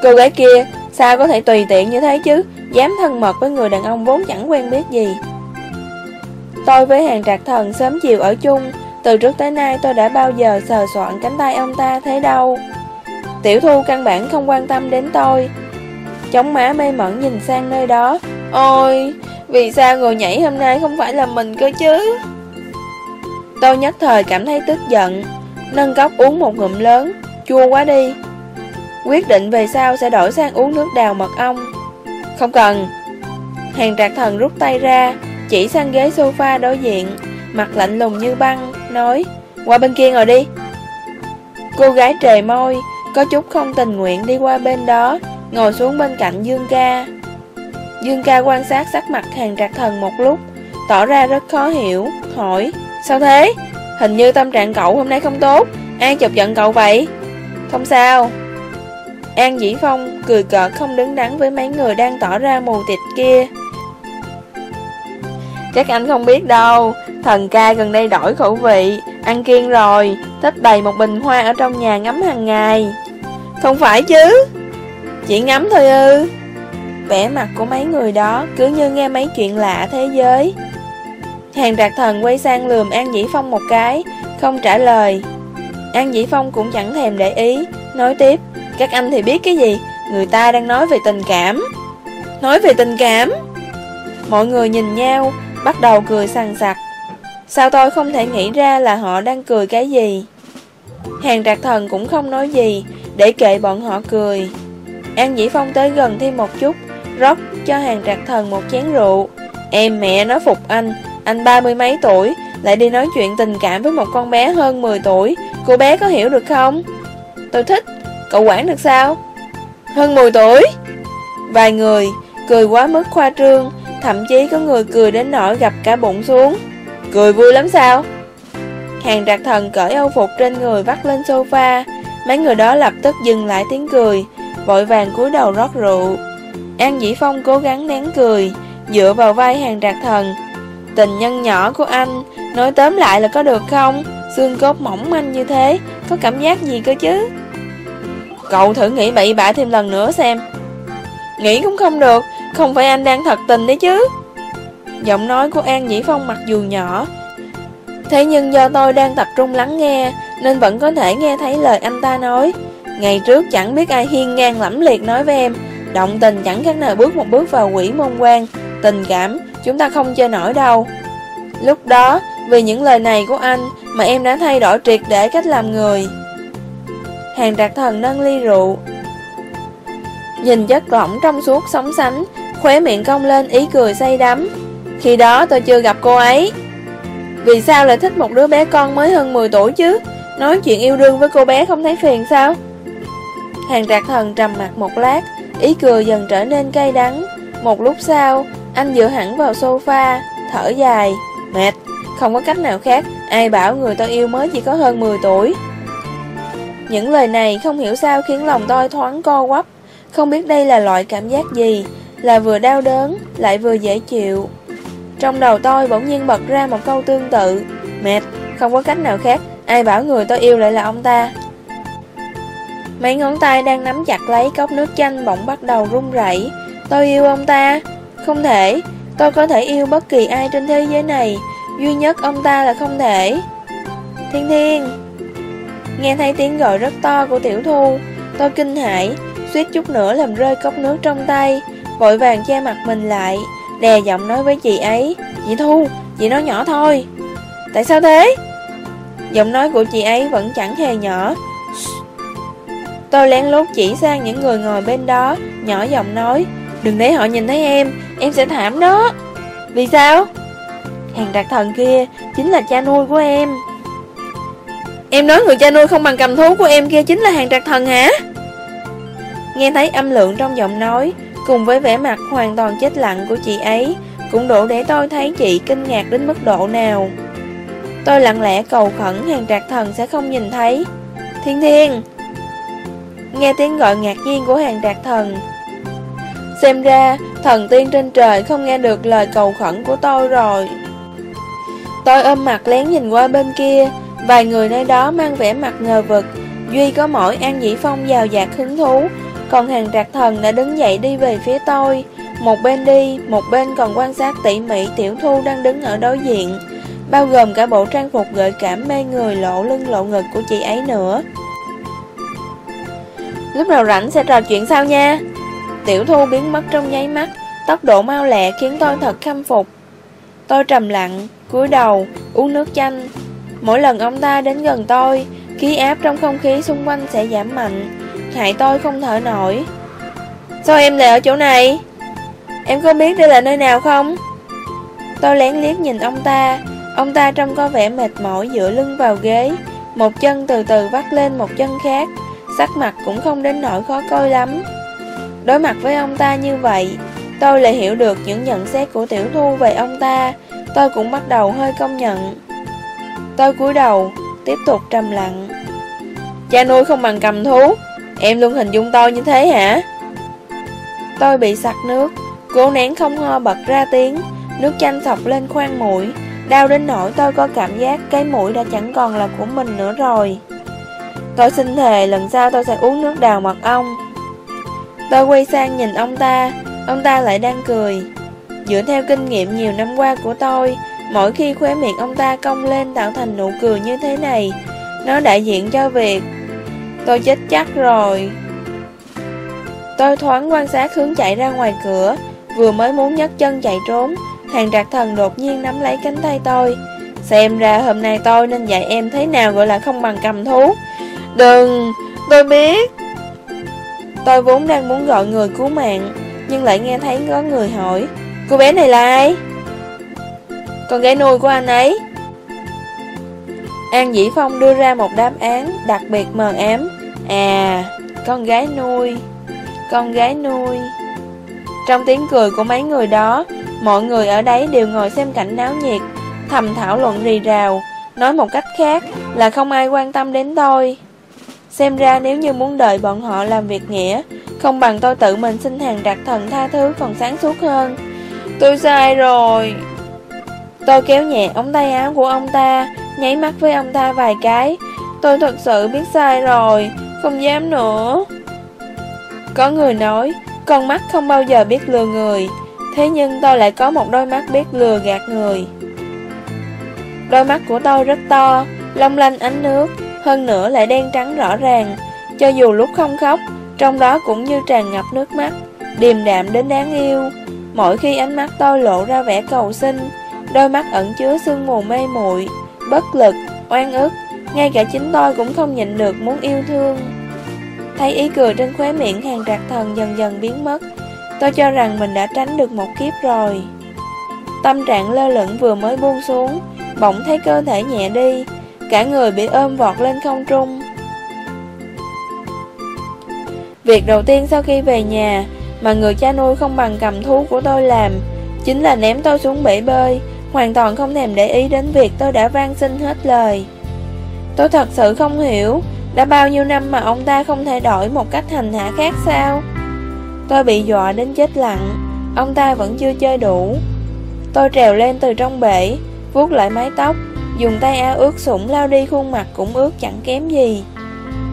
Cô gái kia sao có thể tùy tiện như thế chứ? Dám thân mật với người đàn ông vốn chẳng quen biết gì. Tôi với hàng trạc thần sớm chiều ở chung. Từ trước tới nay tôi đã bao giờ sờ soạn cánh tay ông ta thế đâu. Tiểu thu căn bản không quan tâm đến tôi. Chống má mê mẩn nhìn sang nơi đó. Ôi, vì sao người nhảy hôm nay không phải là mình cơ chứ? Tôi nhất thời cảm thấy tức giận, Nâng cốc uống một ngụm lớn, Chua quá đi. Quyết định về sau sẽ đổi sang uống nước đào mật ong. Không cần. Hàng trạc thần rút tay ra, Chỉ sang ghế sofa đối diện, Mặt lạnh lùng như băng, Nói, Qua bên kia ngồi đi. Cô gái trề môi, Có chút không tình nguyện đi qua bên đó, Ngồi xuống bên cạnh Dương ca. Dương ca quan sát sắc mặt hàng trạc thần một lúc, Tỏ ra rất khó hiểu, Hỏi Sao thế? Hình như tâm trạng cậu hôm nay không tốt. Ai chọc giận cậu vậy. Không sao. An Dĩ Phong cười cợt không đứng đắn với mấy người đang tỏ ra mù tịt kia. Chắc anh không biết đâu. Thần ca gần đây đổi khẩu vị. Ăn kiêng rồi. Thích đầy một bình hoa ở trong nhà ngắm hàng ngày. Không phải chứ. Chỉ ngắm thôi ư. Vẻ mặt của mấy người đó Cứ như nghe mấy chuyện lạ thế giới. Hàng trạc thần quay sang lườm An Dĩ Phong một cái, Không trả lời. An Dĩ Phong cũng chẳng thèm để ý, Nói tiếp, Các anh thì biết cái gì? Người ta đang nói về tình cảm. Nói về tình cảm? Mọi người nhìn nhau, Bắt đầu cười sằng sặc. Sao tôi không thể nghĩ ra là họ đang cười cái gì? Hàng trạc thần cũng không nói gì, Để kệ bọn họ cười. An Dĩ Phong tới gần thêm một chút, Rót cho hàng trạc thần một chén rượu. Em mẹ nó phục anh anh ba mươi mấy tuổi Lại đi nói chuyện tình cảm với một con bé hơn 10 tuổi. Cô bé có hiểu được không? Tôi thích. Cậu quản được sao? Hơn 10 tuổi? Vài người. Cười quá mức khoa trương. Thậm chí có người cười đến nỗi gặp cả bụng xuống. Cười vui lắm sao? Hàng trạc thần cởi âu phục trên người vắt lên sofa. Mấy người đó lập tức dừng lại tiếng cười. Vội vàng cúi đầu rót rượu. An Dĩ Phong cố gắng nén cười, dựa vào vai hàng trạc thần. Tình nhân nhỏ của anh, nói tóm lại là có được không? Xương cốt mỏng manh như thế, có cảm giác gì cơ chứ? Cậu thử nghĩ bậy bạ thêm lần nữa xem. Nghĩ cũng không được, không phải anh đang thật tình đấy chứ. Giọng nói của An Dĩ Phong mặc dù nhỏ, thế nhưng do tôi đang tập trung lắng nghe, nên vẫn có thể nghe thấy lời anh ta nói. Ngày trước chẳng biết ai hiên ngang lẫm liệt nói với em, động tình chẳng khác nào bước một bước vào quỷ môn quan, tình cảm, chúng ta không chơi nổi đâu. Lúc đó, vì những lời này của anh mà em đã thay đổi triệt để cách làm người. Hàng trạc thần nâng ly rượu, nhìn chất lỏng trong suốt sóng sánh, khóe miệng cong lên ý cười say đắm. Khi đó tôi chưa gặp cô ấy. Vì sao lại thích một đứa bé con mới hơn 10 tuổi chứ? Nói chuyện yêu đương với cô bé không thấy phiền sao? Hàng trạc thần trầm mặt một lát, ý cười dần trở nên cay đắng. Một lúc sau, anh dựa hẳn vào sofa, thở dài, mệt, không có cách nào khác, ai bảo người tôi yêu mới chỉ có hơn 10 tuổi. Những lời này không hiểu sao khiến lòng tôi thoáng co quắp, không biết đây là loại cảm giác gì, là vừa đau đớn, lại vừa dễ chịu. Trong đầu tôi bỗng nhiên bật ra một câu tương tự, mệt, không có cách nào khác, ai bảo người tôi yêu lại là ông ta. Mấy ngón tay đang nắm chặt lấy cốc nước chanh bỗng bắt đầu run rẩy. Tôi yêu ông ta. Không thể, tôi có thể yêu bất kỳ ai trên thế giới này, duy nhất ông ta là không thể. Thiên Thiên Nghe thấy tiếng gọi rất to của Tiểu Thu, tôi kinh hãi, suýt chút nữa làm rơi cốc nước trong tay, vội vàng che mặt mình lại, đè giọng nói với chị ấy, "Chị Thu, chị nói nhỏ thôi." "Tại sao thế?" Giọng nói của chị ấy vẫn chẳng hề nhỏ. Tôi lén lút chỉ sang những người ngồi bên đó, nhỏ giọng nói, "Đừng để họ nhìn thấy em, em sẽ thảm đó." "Vì sao?" Hàng đặc thần kia chính là cha nuôi của em. Em nói người cha nuôi không bằng cầm thú của em kia chính là hàng đặc thần hả? Nghe thấy âm lượng trong giọng nói, cùng với vẻ mặt hoàn toàn chết lặng của chị ấy, cũng đủ để tôi thấy chị kinh ngạc đến mức độ nào. Tôi lặng lẽ cầu khẩn hàng trạc thần sẽ không nhìn thấy. Thiên thiên! Nghe tiếng gọi ngạc nhiên của hàng trạc thần. Xem ra, thần tiên trên trời không nghe được lời cầu khẩn của tôi rồi. Tôi ôm mặt lén nhìn qua bên kia, vài người nơi đó mang vẻ mặt ngờ vực, duy có mỗi An Dĩ Phong giàu dạt hứng thú, còn hàng trạc thần đã đứng dậy đi về phía tôi. Một bên đi, một bên còn quan sát tỉ mỉ tiểu thu đang đứng ở đối diện, bao gồm cả bộ trang phục gợi cảm mê người lộ lưng lộ ngực của chị ấy nữa. Lúc nào rảnh sẽ trò chuyện sau nha. Tiểu thu biến mất trong nháy mắt, tốc độ mau lẹ khiến tôi thật khâm phục. Tôi trầm lặng, cúi đầu, uống nước chanh. Mỗi lần ông ta đến gần tôi, khí áp trong không khí xung quanh sẽ giảm mạnh, hại tôi không thở nổi. Sao em lại ở chỗ này? Em có biết đây là nơi nào không? Tôi lén liếc nhìn ông ta, ông ta trông có vẻ mệt mỏi dựa lưng vào ghế, một chân từ từ vắt lên một chân khác, sắc mặt cũng không đến nỗi khó coi lắm. Đối mặt với ông ta như vậy, tôi lại hiểu được những nhận xét của Tiểu Thu về ông ta, tôi cũng bắt đầu hơi công nhận. Tôi cúi đầu, tiếp tục trầm lặng. Cha nuôi không bằng cầm thú, em luôn hình dung tôi như thế hả? Tôi bị sặc nước, cố nén không ho bật ra tiếng, nước chanh sọc lên khoang mũi, đau đến nỗi tôi có cảm giác cái mũi đã chẳng còn là của mình nữa rồi. Tôi xin thề lần sau tôi sẽ uống nước đào mật ong. Tôi quay sang nhìn ông ta, ông ta lại đang cười. Dựa theo kinh nghiệm nhiều năm qua của tôi, mỗi khi khóe miệng ông ta cong lên tạo thành nụ cười như thế này, nó đại diện cho việc tôi chết chắc rồi. Tôi thoáng quan sát hướng chạy ra ngoài cửa, vừa mới muốn nhấc chân chạy trốn, hàng trạc thần đột nhiên nắm lấy cánh tay tôi. Xem ra hôm nay tôi nên dạy em thế nào gọi là không bằng cầm thú. Đừng, tôi biết. Tôi vốn đang muốn gọi người cứu mạng, nhưng lại nghe thấy có người hỏi, cô bé này là ai? Con gái nuôi của anh ấy. An Dĩ Phong đưa ra một đáp án đặc biệt mờ ám. À, con gái nuôi, con gái nuôi. Trong tiếng cười của mấy người đó, mọi người ở đấy đều ngồi xem cảnh náo nhiệt, thầm thảo luận rì rào, nói một cách khác là không ai quan tâm đến tôi. Xem ra nếu như muốn đợi bọn họ làm việc nghĩa, Không bằng tôi tự mình xin hàng đặc thần tha thứ còn sáng suốt hơn. Tôi sai rồi. Tôi kéo nhẹ ống tay áo của ông ta Nháy mắt với ông ta vài cái. Tôi thật sự biết sai rồi Không dám nữa. Có người nói Con mắt không bao giờ biết lừa người. Thế nhưng tôi lại có một đôi mắt biết lừa gạt người. Đôi mắt của tôi rất to Long lanh ánh nước. Hơn nữa lại đen trắng rõ ràng Cho dù lúc không khóc Trong đó cũng như tràn ngập nước mắt Điềm đạm đến đáng yêu. Mỗi khi ánh mắt tôi lộ ra vẻ cầu xin Đôi mắt ẩn chứa sương mù mê muội Bất lực, oan ức Ngay cả chính tôi cũng không nhịn được muốn yêu thương. Thấy ý cười trên khóe miệng hàng trạc thần dần dần biến mất Tôi cho rằng mình đã tránh được một kiếp rồi. Tâm trạng lơ lửng vừa mới buông xuống Bỗng thấy cơ thể nhẹ đi Cả người bị ôm vọt lên không trung. Việc đầu tiên sau khi về nhà Mà người cha nuôi không bằng cầm thú của tôi làm Chính là ném tôi xuống bể bơi, Hoàn toàn không thèm để ý đến việc tôi đã van xin hết lời. Tôi thật sự không hiểu Đã bao nhiêu năm mà ông ta không thể đổi một cách hành hạ khác sao. Tôi bị dọa đến chết lặng, Ông ta vẫn chưa chơi đủ. Tôi trèo lên từ trong bể, vuốt lại mái tóc Dùng tay áo ướt sũng lao đi khuôn mặt cũng ướt chẳng kém gì.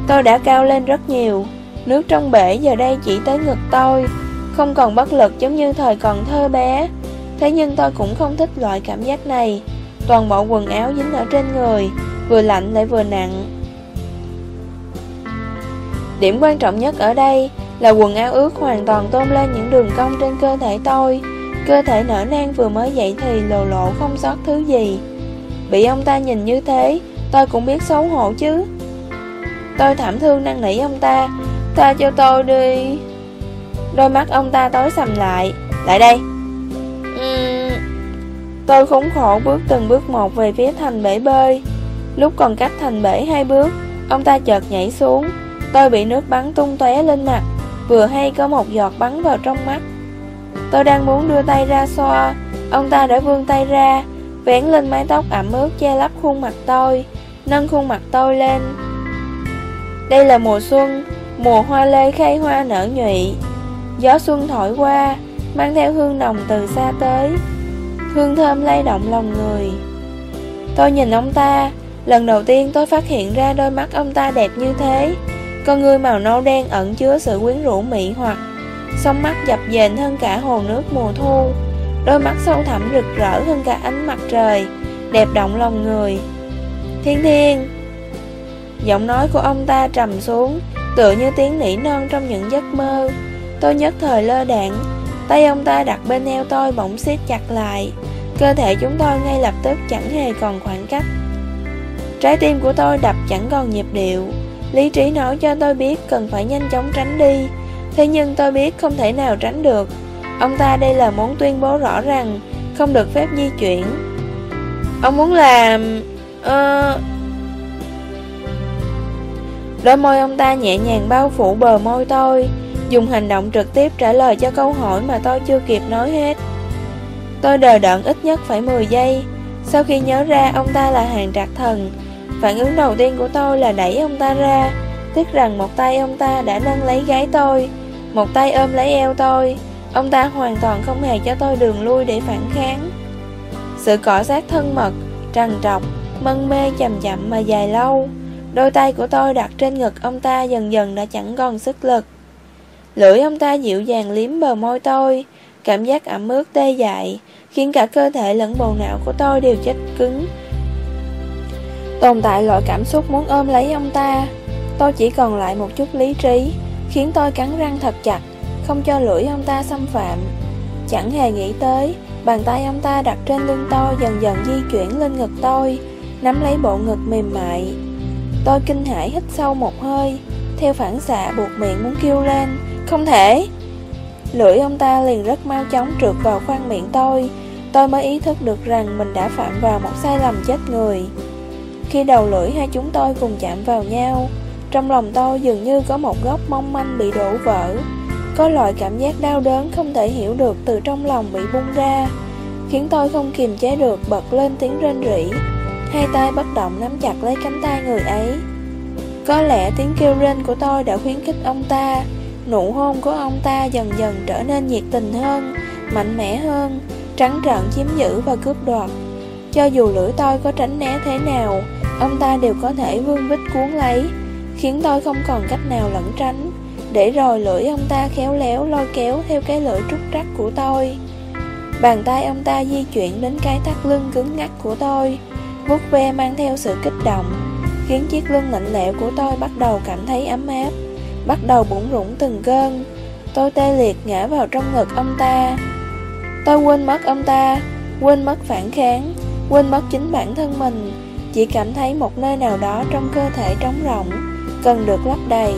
Tôi đã cao lên rất nhiều. Nước trong bể giờ đây chỉ tới ngực tôi. Không còn bất lực giống như thời còn thơ bé. Thế nhưng tôi cũng không thích loại cảm giác này. Toàn bộ quần áo dính ở trên người, Vừa lạnh lại vừa nặng. Điểm quan trọng nhất ở đây là quần áo ướt hoàn toàn tôn lên những đường cong trên cơ thể tôi. Cơ thể nở nang vừa mới dậy thì lồ lộ không sót thứ gì. Bị ông ta nhìn như thế Tôi cũng biết xấu hổ chứ. Tôi thảm thương năn nỉ ông ta. Tha cho tôi đi. Đôi mắt ông ta tối sầm lại. Lại đây. Uhm. Tôi khốn khổ bước từng bước một về phía thành bể bơi. Lúc còn cách thành bể hai bước Ông ta chợt nhảy xuống. Tôi bị nước bắn tung tóe lên mặt. Vừa hay có một giọt bắn vào trong mắt. Tôi đang muốn đưa tay ra xoa. Ông ta đã vươn tay ra Vén lên mái tóc ẩm ướt che lấp khuôn mặt tôi, Nâng khuôn mặt tôi lên. Đây là mùa xuân, Mùa hoa lê khai hoa nở nhụy. Gió xuân thổi qua, Mang theo hương nồng từ xa tới. Hương thơm lay động lòng người. Tôi nhìn ông ta, Lần đầu tiên tôi phát hiện ra đôi mắt ông ta đẹp như thế. Con người màu nâu đen ẩn chứa sự quyến rũ mỹ hoặc Sông mắt dập dềnh hơn cả hồ nước mùa thu. Đôi mắt sâu thẳm rực rỡ hơn cả ánh mặt trời, Đẹp động lòng người. Thiên thiên, Giọng nói của ông ta trầm xuống, Tựa như tiếng nỉ non trong những giấc mơ. Tôi nhất thời lơ đạn Tay ông ta đặt bên eo tôi bỗng siết chặt lại, Cơ thể chúng tôi ngay lập tức chẳng hề còn khoảng cách. Trái tim của tôi đập chẳng còn nhịp điệu, Lý trí nói cho tôi biết cần phải nhanh chóng tránh đi, Thế nhưng tôi biết không thể nào tránh được. Ông ta đây là muốn tuyên bố rõ rằng Không được phép di chuyển. Ông muốn làm... Uh... Đôi môi ông ta nhẹ nhàng bao phủ bờ môi tôi, Dùng hành động trực tiếp trả lời cho câu hỏi mà tôi chưa kịp nói hết. Tôi đờ đẫn ít nhất phải 10 giây. Sau khi nhớ ra ông ta là hàng trạc thần, Phản ứng đầu tiên của tôi là đẩy ông ta ra, Tiếc rằng một tay ông ta đã nâng lấy gái tôi, Một tay ôm lấy eo tôi. Ông ta hoàn toàn không hề cho tôi đường lui để phản kháng. Sự cọ sát thân mật, trằn trọc, mân mê chậm chậm mà dài lâu Đôi tay của tôi đặt trên ngực ông ta dần dần đã chẳng còn sức lực. Lưỡi ông ta dịu dàng liếm bờ môi tôi Cảm giác ẩm ướt tê dại Khiến cả cơ thể lẫn bầu não của tôi đều chết cứng. Tồn tại loại cảm xúc muốn ôm lấy ông ta Tôi chỉ còn lại một chút lý trí Khiến tôi cắn răng thật chặt. Không cho lưỡi ông ta xâm phạm. Chẳng hề nghĩ tới, Bàn tay ông ta đặt trên lưng tôi Dần dần di chuyển lên ngực tôi, Nắm lấy bộ ngực mềm mại. Tôi kinh hãi hít sâu một hơi, Theo phản xạ buộc miệng muốn kêu lên, Không thể! Lưỡi ông ta liền rất mau chóng trượt vào khoang miệng tôi. Tôi mới ý thức được rằng mình đã phạm vào một sai lầm chết người. Khi đầu lưỡi hai chúng tôi cùng chạm vào nhau, Trong lòng tôi dường như có một góc mong manh bị đổ vỡ. Có loại cảm giác đau đớn không thể hiểu được từ trong lòng bị bung ra Khiến tôi không kiềm chế được bật lên tiếng rên rỉ Hai tay bất động nắm chặt lấy cánh tay người ấy Có lẽ tiếng kêu rên của tôi đã khuyến khích ông ta Nụ hôn của ông ta dần dần trở nên nhiệt tình hơn, mạnh mẽ hơn, trắng trợn chiếm giữ và cướp đoạt. Cho dù lưỡi tôi có tránh né thế nào, ông ta đều có thể vương vít cuốn lấy, khiến tôi không còn cách nào lẩn tránh. Để rồi lưỡi ông ta khéo léo lôi kéo theo cái lưỡi trúc trắc của tôi. Bàn tay ông ta di chuyển đến cái thắt lưng cứng ngắc của tôi, vuốt ve mang theo sự kích động, khiến chiếc lưng lạnh lẽo của tôi bắt đầu cảm thấy ấm áp, bắt đầu bủng rủng từng cơn. Tôi tê liệt ngã vào trong ngực ông ta. Tôi quên mất ông ta, quên mất phản kháng, quên mất chính bản thân mình, chỉ cảm thấy một nơi nào đó trong cơ thể trống rỗng, cần được lấp đầy.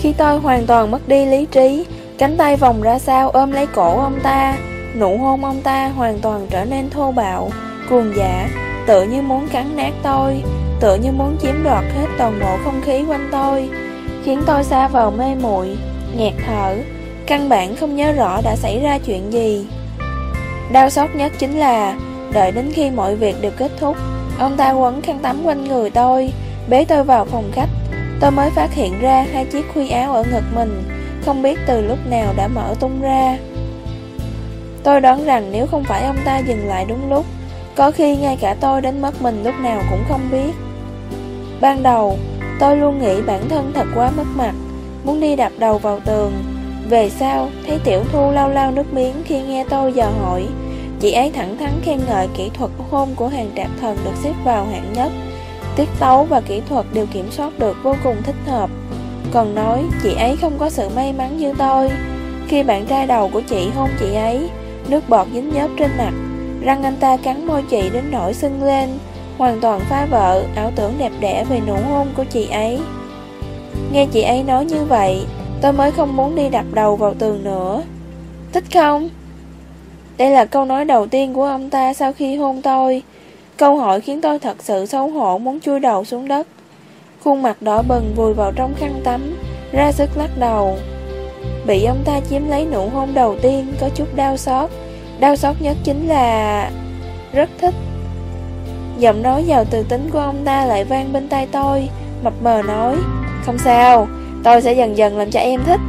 Khi tôi hoàn toàn mất đi lý trí, cánh tay vòng ra sau ôm lấy cổ ông ta, nụ hôn ông ta hoàn toàn trở nên thô bạo, cuồng dã, tự như muốn cắn nát tôi, tự như muốn chiếm đoạt hết toàn bộ không khí quanh tôi, khiến tôi xa vào mê muội, nghẹt thở, căn bản không nhớ rõ đã xảy ra chuyện gì. Đau xót nhất chính là, đợi đến khi mọi việc đều kết thúc, ông ta quấn khăn tắm quanh người tôi, bế tôi vào phòng khách, tôi mới phát hiện ra hai chiếc khuy áo ở ngực mình, không biết từ lúc nào đã mở tung ra. Tôi đoán rằng nếu không phải ông ta dừng lại đúng lúc, có khi ngay cả tôi đến mất mình lúc nào cũng không biết. Ban đầu, tôi luôn nghĩ bản thân thật quá mất mặt, muốn đi đập đầu vào tường. Về sau, thấy Tiểu Thu lau lau nước miếng khi nghe tôi dò hỏi. Chị ấy thẳng thắn khen ngợi kỹ thuật hôn của hàng trạc thần được xếp vào hạng nhất. Tiết tấu và kỹ thuật đều kiểm soát được vô cùng thích hợp. Còn nói, chị ấy không có sự may mắn như tôi. Khi bạn trai đầu của chị hôn chị ấy, nước bọt dính nhớp trên mặt, răng anh ta cắn môi chị đến nỗi sưng lên, hoàn toàn phá vỡ ảo tưởng đẹp đẽ về nụ hôn của chị ấy. Nghe chị ấy nói như vậy, tôi mới không muốn đi đập đầu vào tường nữa. Thích không? Đây là câu nói đầu tiên của ông ta sau khi hôn tôi. Câu hỏi khiến tôi thật sự xấu hổ muốn chui đầu xuống đất. Khuôn mặt đỏ bừng vùi vào trong khăn tắm, ra sức lắc đầu. Bị ông ta chiếm lấy nụ hôn đầu tiên có chút đau xót. Đau xót nhất chính là... Rất thích. Giọng nói giàu từ tính của ông ta lại vang bên tai tôi, mập mờ nói. Không sao, tôi sẽ dần dần làm cho em thích.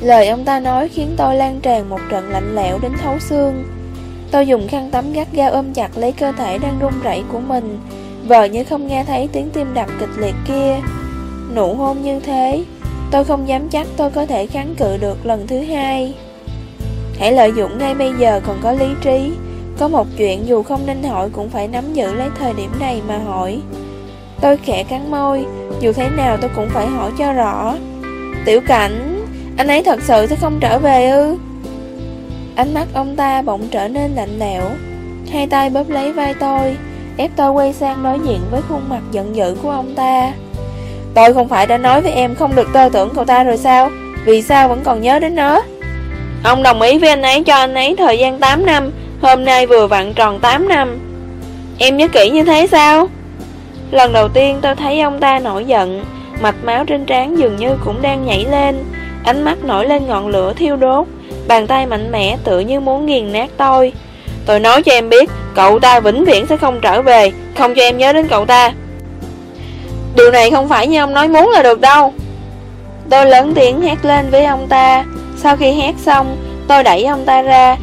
Lời ông ta nói khiến tôi lan tràn một trận lạnh lẽo đến thấu xương. Tôi dùng khăn tắm gắt gao ôm chặt lấy cơ thể đang run rẩy của mình, vờ như không nghe thấy tiếng tim đập kịch liệt kia. Nụ hôn như thế, tôi không dám chắc tôi có thể kháng cự được lần thứ hai. Hãy lợi dụng ngay bây giờ còn có lý trí. Có một chuyện dù không nên hỏi cũng phải nắm giữ lấy thời điểm này mà hỏi. Tôi khẽ cắn môi, dù thế nào tôi cũng phải hỏi cho rõ. Tiểu cảnh, anh ấy thật sự sẽ không trở về ư? Ánh mắt ông ta bỗng trở nên lạnh lẽo. Hai tay bóp lấy vai tôi, Ép tôi quay sang đối diện với khuôn mặt giận dữ của ông ta. Tôi không phải đã nói với em không được tơ tưởng cậu ta rồi sao? Vì sao vẫn còn nhớ đến nó? Ông đồng ý với anh ấy cho anh ấy thời gian 8 năm, Hôm nay vừa vặn tròn 8 năm. Em nhớ kỹ như thế sao? Lần đầu tiên tôi thấy ông ta nổi giận, Mạch máu trên trán dường như cũng đang nhảy lên, Ánh mắt nổi lên ngọn lửa thiêu đốt. Bàn tay mạnh mẽ tự như muốn nghiền nát tôi. Tôi nói cho em biết, Cậu ta vĩnh viễn sẽ không trở về. Không cho em nhớ đến cậu ta. Điều này không phải như ông nói muốn là được đâu. Tôi lớn tiếng hét lên với ông ta. Sau khi hét xong, Tôi đẩy ông ta ra.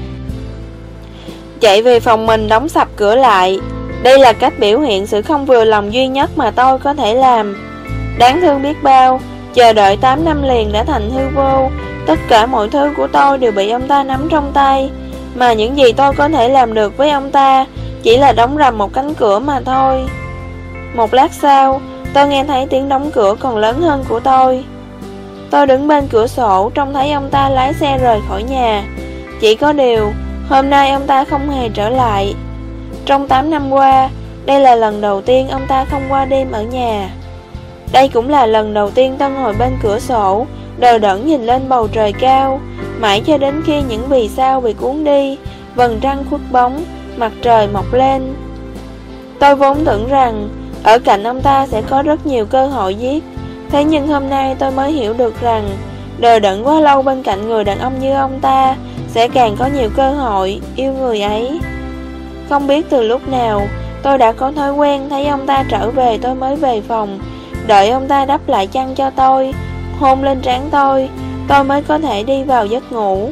Chạy về phòng mình đóng sập cửa lại. Đây là cách biểu hiện sự không vừa lòng duy nhất mà tôi có thể làm. Đáng thương biết bao, Chờ đợi 8 năm liền đã thành hư vô. Tất cả mọi thứ của tôi đều bị ông ta nắm trong tay. Mà những gì tôi có thể làm được với ông ta Chỉ là đóng rầm một cánh cửa mà thôi. Một lát sau, Tôi nghe thấy tiếng đóng cửa còn lớn hơn của tôi. Tôi đứng bên cửa sổ Trông thấy ông ta lái xe rời khỏi nhà. Chỉ có điều, Hôm nay ông ta không hề trở lại. Trong 8 năm qua, Đây là lần đầu tiên ông ta không qua đêm ở nhà. Đây cũng là lần đầu tiên tôi ngồi bên cửa sổ đờ đẫn nhìn lên bầu trời cao, mãi cho đến khi những vì sao bị cuốn đi, vầng trăng khuất bóng, mặt trời mọc lên. Tôi vốn tưởng rằng, ở cạnh ông ta sẽ có rất nhiều cơ hội giết, thế nhưng hôm nay tôi mới hiểu được rằng, đờ đẫn quá lâu bên cạnh người đàn ông như ông ta, sẽ càng có nhiều cơ hội yêu người ấy. Không biết từ lúc nào, tôi đã có thói quen thấy ông ta trở về tôi mới về phòng, Đợi ông ta đắp lại chăn cho tôi Hôn lên trán tôi Tôi mới có thể đi vào giấc ngủ.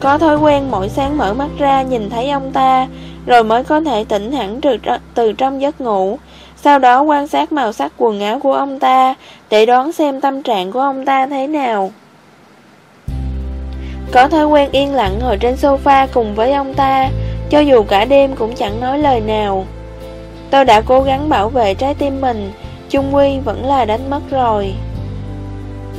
Có thói quen mỗi sáng mở mắt ra nhìn thấy ông ta Rồi mới có thể tỉnh hẳn từ, từ trong giấc ngủ. Sau đó quan sát màu sắc quần áo của ông ta Để đoán xem tâm trạng của ông ta thế nào. Có thói quen yên lặng ngồi trên sofa cùng với ông ta Cho dù cả đêm cũng chẳng nói lời nào. Tôi đã cố gắng bảo vệ trái tim mình Trung Quy vẫn là đánh mất rồi.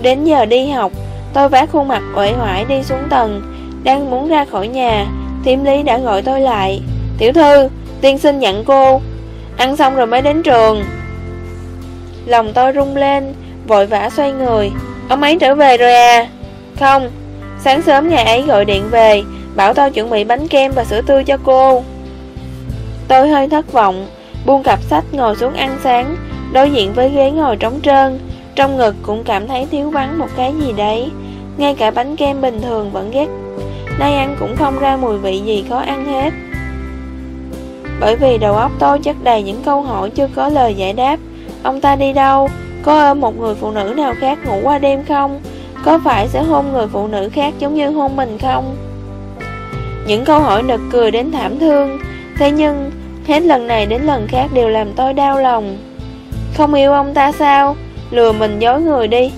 Đến giờ đi học Tôi vá khuôn mặt uể oải đi xuống tầng. Đang muốn ra khỏi nhà Thiểm lý đã gọi tôi lại. Tiểu thư, tiên sinh nhận cô Ăn xong rồi mới đến trường. Lòng tôi rung lên Vội vã xoay người. Ông ấy trở về rồi à? Không, sáng sớm ngày ấy gọi điện về Bảo tôi chuẩn bị bánh kem và sữa tươi cho cô. Tôi hơi thất vọng Buông cặp sách ngồi xuống ăn sáng Đối diện với ghế ngồi trống trơn. Trong ngực cũng cảm thấy thiếu vắng một cái gì đấy. Ngay cả bánh kem bình thường vẫn ghét. Nay ăn cũng không ra mùi vị gì khó ăn hết. Bởi vì đầu óc tôi chất đầy những câu hỏi chưa có lời giải đáp. Ông ta đi đâu? Có ôm một người phụ nữ nào khác ngủ qua đêm không? Có phải sẽ hôn người phụ nữ khác giống như hôn mình không? Những câu hỏi nực cười đến thảm thương. Thế nhưng, Hết lần này đến lần khác đều làm tôi đau lòng. Không yêu ông ta sao? Lừa mình dối người đi.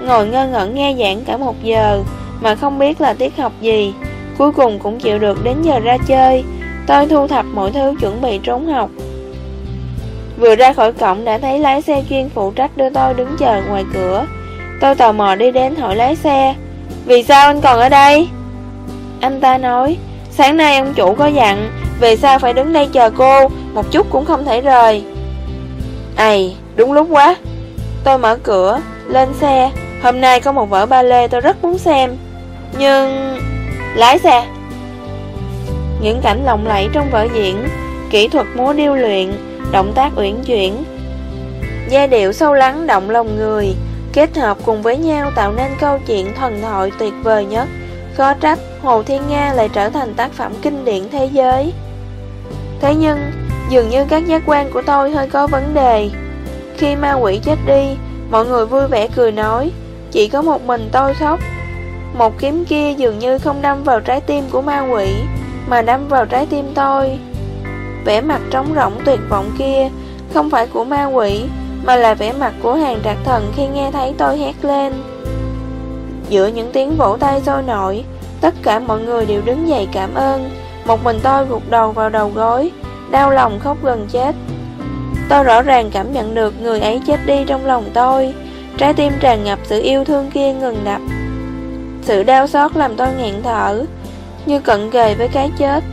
Ngồi ngơ ngẩn nghe giảng cả một giờ Mà không biết là tiết học gì. Cuối cùng cũng chịu được đến giờ ra chơi. Tôi thu thập mọi thứ chuẩn bị trốn học. Vừa ra khỏi cổng đã thấy lái xe chuyên phụ trách đưa tôi đứng chờ ngoài cửa. Tôi tò mò đi đến hỏi lái xe Vì sao anh còn ở đây? Anh ta nói Sáng nay ông chủ có dặn về sao phải đứng đây chờ cô Một chút cũng không thể rời. Ây, đúng lúc quá. Tôi mở cửa, lên xe. Hôm nay có một vở ba lê tôi rất muốn xem. Nhưng... Lái xe. Những cảnh lộng lẫy trong vở diễn Kỹ thuật múa điêu luyện Động tác uyển chuyển Giai điệu sâu lắng động lòng người Kết hợp cùng với nhau tạo nên câu chuyện thần thoại tuyệt vời nhất. Khó trách Hồ Thiên Nga lại trở thành tác phẩm kinh điển thế giới. Thế nhưng, dường như các giác quan của tôi hơi có vấn đề. Khi ma quỷ chết đi, mọi người vui vẻ cười nói, chỉ có một mình tôi khóc. Một kiếm kia dường như không đâm vào trái tim của ma quỷ, mà đâm vào trái tim tôi. Vẻ mặt trống rỗng tuyệt vọng kia, không phải của ma quỷ, mà là vẻ mặt của hàng trạc thần khi nghe thấy tôi hét lên. Giữa những tiếng vỗ tay sôi nổi, tất cả mọi người đều đứng dậy cảm ơn, một mình tôi gục đầu vào đầu gối Đau lòng khóc gần chết Tôi rõ ràng cảm nhận được người ấy chết đi trong lòng tôi. Trái tim tràn ngập sự yêu thương kia ngừng đập. Sự đau xót làm tôi nghẹn thở Như cận kề với cái chết.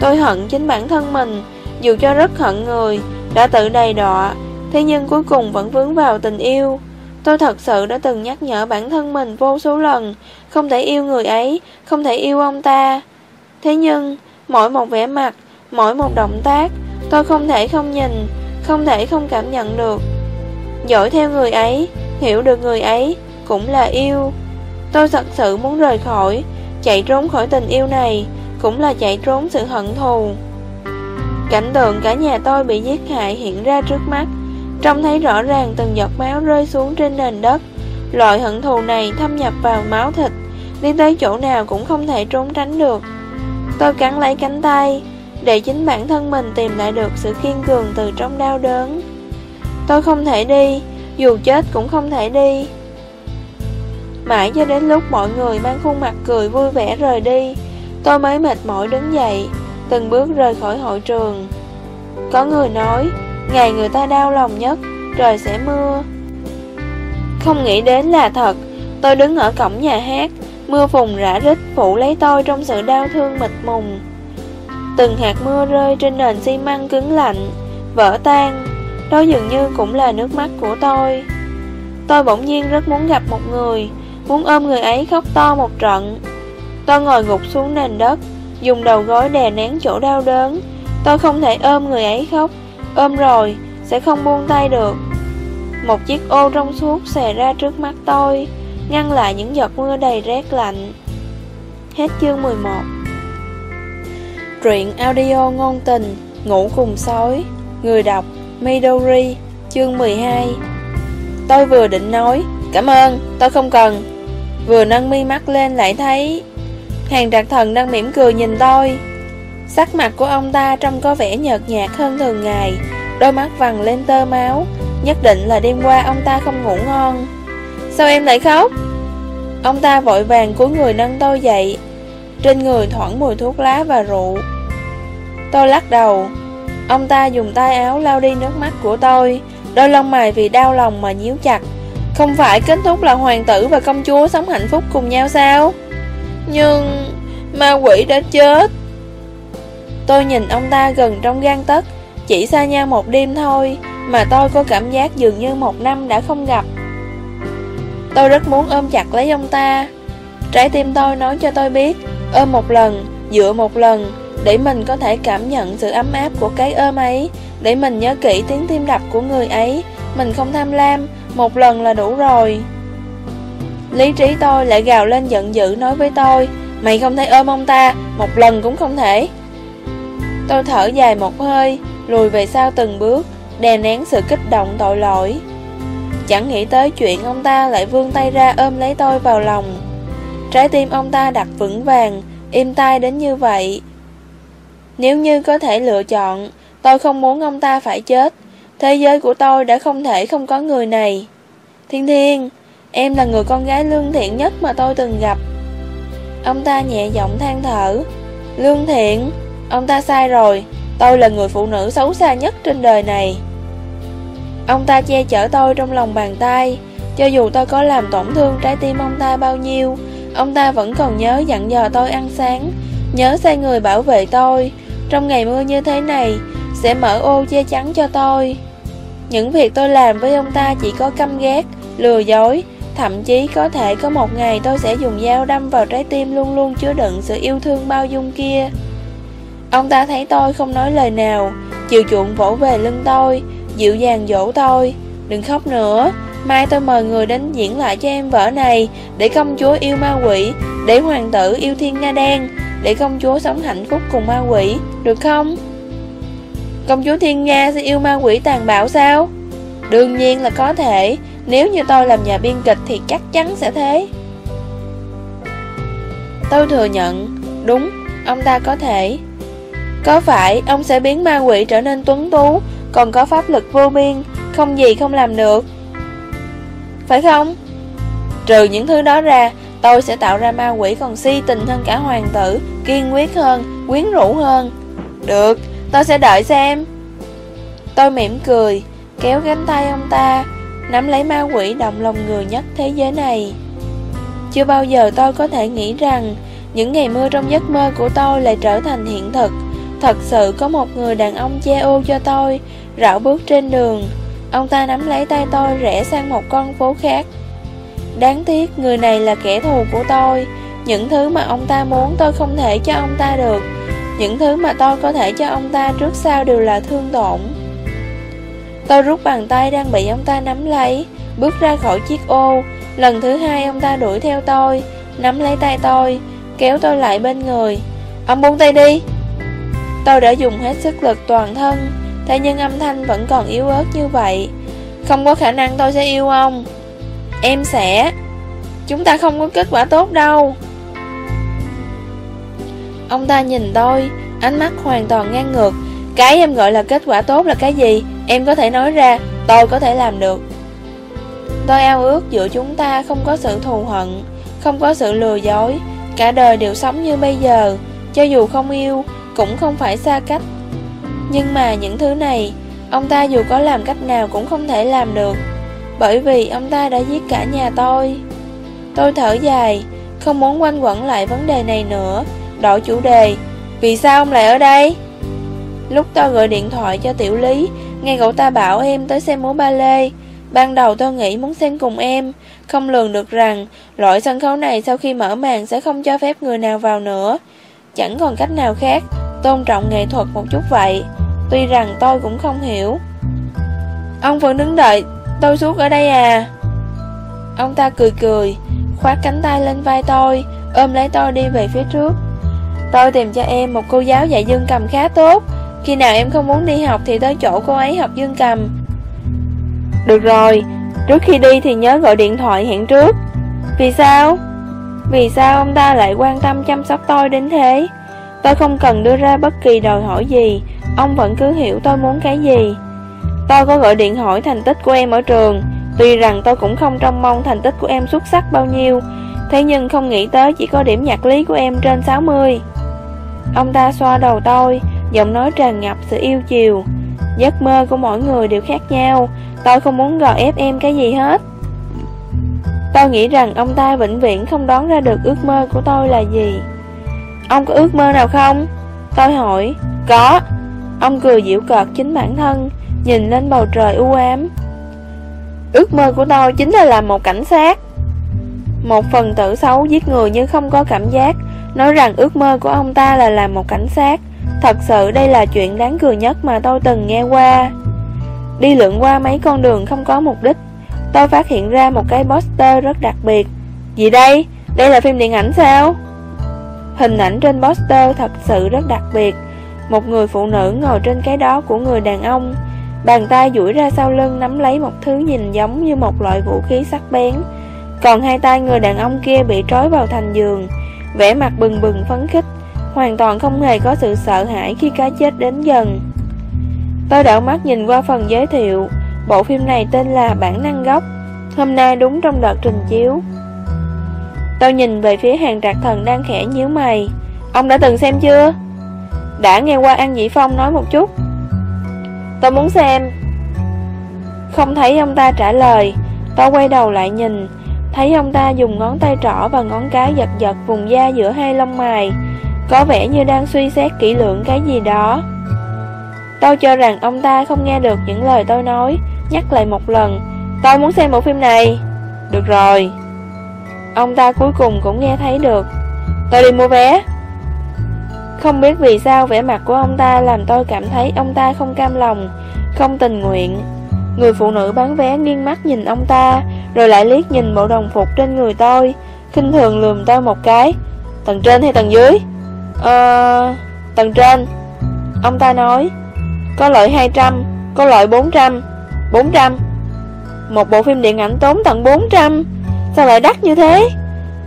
Tôi hận chính bản thân mình Dù cho rất hận người Đã tự đầy đọa Thế nhưng cuối cùng vẫn vướng vào tình yêu. Tôi thật sự đã từng nhắc nhở bản thân mình vô số lần Không thể yêu người ấy Không thể yêu ông ta. Thế nhưng, mỗi một vẻ mặt, mỗi một động tác, tôi không thể không nhìn, không thể không cảm nhận được. Dõi theo người ấy, hiểu được người ấy, cũng là yêu. Tôi thật sự muốn rời khỏi, chạy trốn khỏi tình yêu này, cũng là chạy trốn sự hận thù. Cảnh tượng cả nhà tôi bị giết hại hiện ra trước mắt, trông thấy rõ ràng từng giọt máu rơi xuống trên nền đất. Loại hận thù này thâm nhập vào máu thịt, đi tới chỗ nào cũng không thể trốn tránh được. Tôi cắn lấy cánh tay để chính bản thân mình tìm lại được sự kiên cường từ trong đau đớn. Tôi không thể đi, Dù chết cũng không thể đi. Mãi cho đến lúc mọi người mang khuôn mặt cười vui vẻ rời đi, Tôi mới mệt mỏi đứng dậy, Từng bước rời khỏi hội trường. Có người nói, Ngày người ta đau lòng nhất, Trời sẽ mưa. Không nghĩ đến là thật, Tôi đứng ở cổng nhà hát, Mưa phùn rã rít phủ lấy tôi trong sự đau thương mịt mùng. Từng hạt mưa rơi trên nền xi măng cứng lạnh, Vỡ tan. Đó dường như cũng là nước mắt của tôi. Tôi bỗng nhiên rất muốn gặp một người, Muốn ôm người ấy khóc to một trận. Tôi ngồi gục xuống nền đất, Dùng đầu gối đè nén chỗ đau đớn. Tôi không thể ôm người ấy khóc. Ôm rồi, sẽ không buông tay được. Một chiếc ô trong suốt xè ra trước mắt tôi, ngăn lại những giọt mưa đầy rét lạnh. Hết chương 11 Truyện audio ngôn tình, ngủ cùng sói, người đọc Midori, Chương 12 Tôi vừa định nói Cảm ơn, tôi không cần. Vừa nâng mi mắt lên lại thấy Hàng trạc thần đang mỉm cười nhìn tôi. Sắc mặt của ông ta trông có vẻ nhợt nhạt hơn thường ngày Đôi mắt vằn lên tơ máu Nhất định là đêm qua ông ta không ngủ ngon. Sao em lại khóc? Ông ta vội vàng cúi người nâng tôi dậy trên người thoảng mùi thuốc lá và rượu. Tôi lắc đầu. Ông ta dùng tay áo lau đi nước mắt của tôi. Đôi lông mày vì đau lòng mà nhíu chặt. Không phải kết thúc là hoàng tử và công chúa sống hạnh phúc cùng nhau sao? Nhưng ma quỷ đã chết. Tôi nhìn ông ta gần trong gan tấc. Chỉ xa nhau một đêm thôi, Mà tôi có cảm giác dường như một năm đã không gặp. Tôi rất muốn ôm chặt lấy ông ta. Trái tim tôi nói cho tôi biết. Ôm một lần, dựa một lần Để mình có thể cảm nhận sự ấm áp của cái ôm ấy. Để mình nhớ kỹ tiếng tim đập của người ấy Mình không tham lam Một lần là đủ rồi. Lý trí tôi lại gào lên giận dữ nói với tôi Mày không thể ôm ông ta Một lần cũng không thể. Tôi thở dài một hơi Lùi về sau từng bước Đè nén sự kích động tội lỗi. Chẳng nghĩ tới chuyện ông ta lại vươn tay ra ôm lấy tôi vào lòng. Trái tim ông ta đặt vững vàng, Im tai đến như vậy. Nếu như có thể lựa chọn, Tôi không muốn ông ta phải chết. Thế giới của tôi đã không thể không có người này. Thiên Thiên, Em là người con gái lương thiện nhất mà tôi từng gặp. Ông ta nhẹ giọng than thở. Lương thiện, Ông ta sai rồi. Tôi là người phụ nữ xấu xa nhất trên đời này. Ông ta che chở tôi trong lòng bàn tay. Cho dù tôi có làm tổn thương trái tim ông ta bao nhiêu Ông ta vẫn còn nhớ dặn dò tôi ăn sáng, Nhớ sai người bảo vệ tôi. Trong ngày mưa như thế này, Sẽ mở ô che chắn cho tôi. Những việc tôi làm với ông ta chỉ có căm ghét, Lừa dối. Thậm chí có thể có một ngày tôi sẽ dùng dao đâm vào trái tim luôn luôn chứa đựng sự yêu thương bao dung kia. Ông ta thấy tôi không nói lời nào, Chiều chuộng vỗ về lưng tôi, Dịu dàng dỗ tôi. Đừng khóc nữa. Mai tôi mời người đến diễn lại cho em vở này Để công chúa yêu ma quỷ Để hoàng tử yêu thiên nga đen Để công chúa sống hạnh phúc cùng ma quỷ Được không? Công chúa thiên nga sẽ yêu ma quỷ tàn bạo sao? Đương nhiên là có thể Nếu như tôi làm nhà biên kịch thì chắc chắn sẽ thế Tôi thừa nhận Đúng, ông ta có thể Có phải ông sẽ biến ma quỷ trở nên tuấn tú Còn có pháp lực vô biên Không gì không làm được phải không? Trừ những thứ đó ra, tôi sẽ tạo ra ma quỷ còn si tình hơn cả hoàng tử, kiên quyết hơn, quyến rũ hơn. Được, tôi sẽ đợi xem. Tôi mỉm cười, kéo cánh tay ông ta, nắm lấy ma quỷ động lòng người nhất thế giới này. Chưa bao giờ tôi có thể nghĩ rằng những ngày mưa trong giấc mơ của tôi lại trở thành hiện thực. Thật sự có một người đàn ông che ô cho tôi, rảo bước trên đường. Ông ta nắm lấy tay tôi rẽ sang một con phố khác. Đáng tiếc, người này là kẻ thù của tôi. Những thứ mà ông ta muốn tôi không thể cho ông ta được. Những thứ mà tôi có thể cho ông ta trước sau đều là thương tổn. Tôi rút bàn tay đang bị ông ta nắm lấy, Bước ra khỏi chiếc ô. Lần thứ hai ông ta đuổi theo tôi, Nắm lấy tay tôi, Kéo tôi lại bên người. Ông buông tay đi. Tôi đã dùng hết sức lực toàn thân. Thế nhưng âm thanh vẫn còn yếu ớt như vậy. Không có khả năng tôi sẽ yêu ông. Em sẽ. Chúng ta không có kết quả tốt đâu. Ông ta nhìn tôi, Ánh mắt hoàn toàn ngang ngược. Cái em gọi là kết quả tốt là cái gì? Em có thể nói ra, Tôi có thể làm được. Tôi ao ước giữa chúng ta không có sự thù hận, Không có sự lừa dối. Cả đời đều sống như bây giờ. Cho dù không yêu, Cũng không phải xa cách nhưng mà những thứ này, Ông ta dù có làm cách nào cũng không thể làm được. Bởi vì ông ta đã giết cả nhà tôi. Tôi thở dài, Không muốn quanh quẩn lại vấn đề này nữa. Đổi chủ đề, Vì sao ông lại ở đây? Lúc tôi gọi điện thoại cho Tiểu Lý, Nghe cậu ta bảo em tới xem múa ba lê. Ban đầu tôi nghĩ muốn xem cùng em. Không lường được rằng, Loại sân khấu này sau khi mở màn Sẽ không cho phép người nào vào nữa. Chẳng còn cách nào khác. Tôn trọng nghệ thuật một chút vậy. Tuy rằng tôi cũng không hiểu. Ông vẫn đứng đợi Tôi suốt ở đây à? Ông ta cười cười Khoát cánh tay lên vai tôi Ôm lấy tôi đi về phía trước. Tôi tìm cho em một cô giáo dạy dương cầm khá tốt. Khi nào em không muốn đi học Thì tới chỗ cô ấy học dương cầm. Được rồi, trước khi đi thì nhớ gọi điện thoại hẹn trước. Vì sao? Vì sao ông ta lại quan tâm chăm sóc tôi đến thế? Tôi không cần đưa ra bất kỳ đòi hỏi gì. Ông vẫn cứ hiểu tôi muốn cái gì. Tôi có gọi điện hỏi thành tích của em ở trường. Tuy rằng tôi cũng không trông mong thành tích của em xuất sắc bao nhiêu. Thế nhưng không nghĩ tới chỉ có điểm nhạc lý của em trên 60 Ông ta xoa đầu tôi, Giọng nói tràn ngập sự yêu chiều. Giấc mơ của mỗi người đều khác nhau. Tôi không muốn gò ép em cái gì hết. Tôi nghĩ rằng ông ta vĩnh viễn không đoán ra được ước mơ của tôi là gì. Ông có ước mơ nào không? Tôi hỏi. Có. Ông cười dịu cợt chính bản thân, Nhìn lên bầu trời u ám. Ước mơ của tôi chính là làm một cảnh sát. Một phần tử xấu giết người nhưng không có cảm giác. Nói rằng ước mơ của ông ta là làm một cảnh sát. Thật sự đây là chuyện đáng cười nhất mà tôi từng nghe qua. Đi lượn qua mấy con đường không có mục đích, Tôi phát hiện ra một cái poster rất đặc biệt. Gì đây? Đây là phim điện ảnh sao? Hình ảnh trên poster thật sự rất đặc biệt. Một người phụ nữ ngồi trên cái đó của người đàn ông. Bàn tay duỗi ra sau lưng nắm lấy một thứ nhìn giống như một loại vũ khí sắc bén. Còn hai tay người đàn ông kia bị trói vào thành giường. Vẻ mặt bừng bừng phấn khích. Hoàn toàn không hề có sự sợ hãi khi cái chết đến dần. Tôi đảo mắt nhìn qua phần giới thiệu. Bộ phim này tên là Bản năng gốc. Hôm nay đúng trong đợt trình chiếu. Tôi nhìn về phía hàng trạc thần đang khẽ nhíu mày. Ông đã từng xem chưa? Đã nghe qua An Dĩ Phong nói một chút. Tôi muốn xem. Không thấy ông ta trả lời Tôi quay đầu lại nhìn. Thấy ông ta dùng ngón tay trỏ và ngón cái giật giật vùng da giữa hai lông mày. Có vẻ như đang suy xét kỹ lưỡng cái gì đó. Tôi cho rằng ông ta không nghe được những lời tôi nói. Nhắc lại một lần. Tôi muốn xem bộ phim này. Được rồi. Ông ta cuối cùng cũng nghe thấy được. Tôi đi mua vé. Không biết vì sao vẻ mặt của ông ta làm tôi cảm thấy ông ta không cam lòng, Không tình nguyện. Người phụ nữ bán vé nghiêng mắt nhìn ông ta, Rồi lại liếc nhìn bộ đồng phục trên người tôi, khinh thường lườm tôi một cái. Tầng trên hay tầng dưới? Ờ... tầng trên. Ông ta nói, Có loại 200 Có loại 400 400 Một bộ phim điện ảnh tốn tận 400 Sao lại đắt như thế?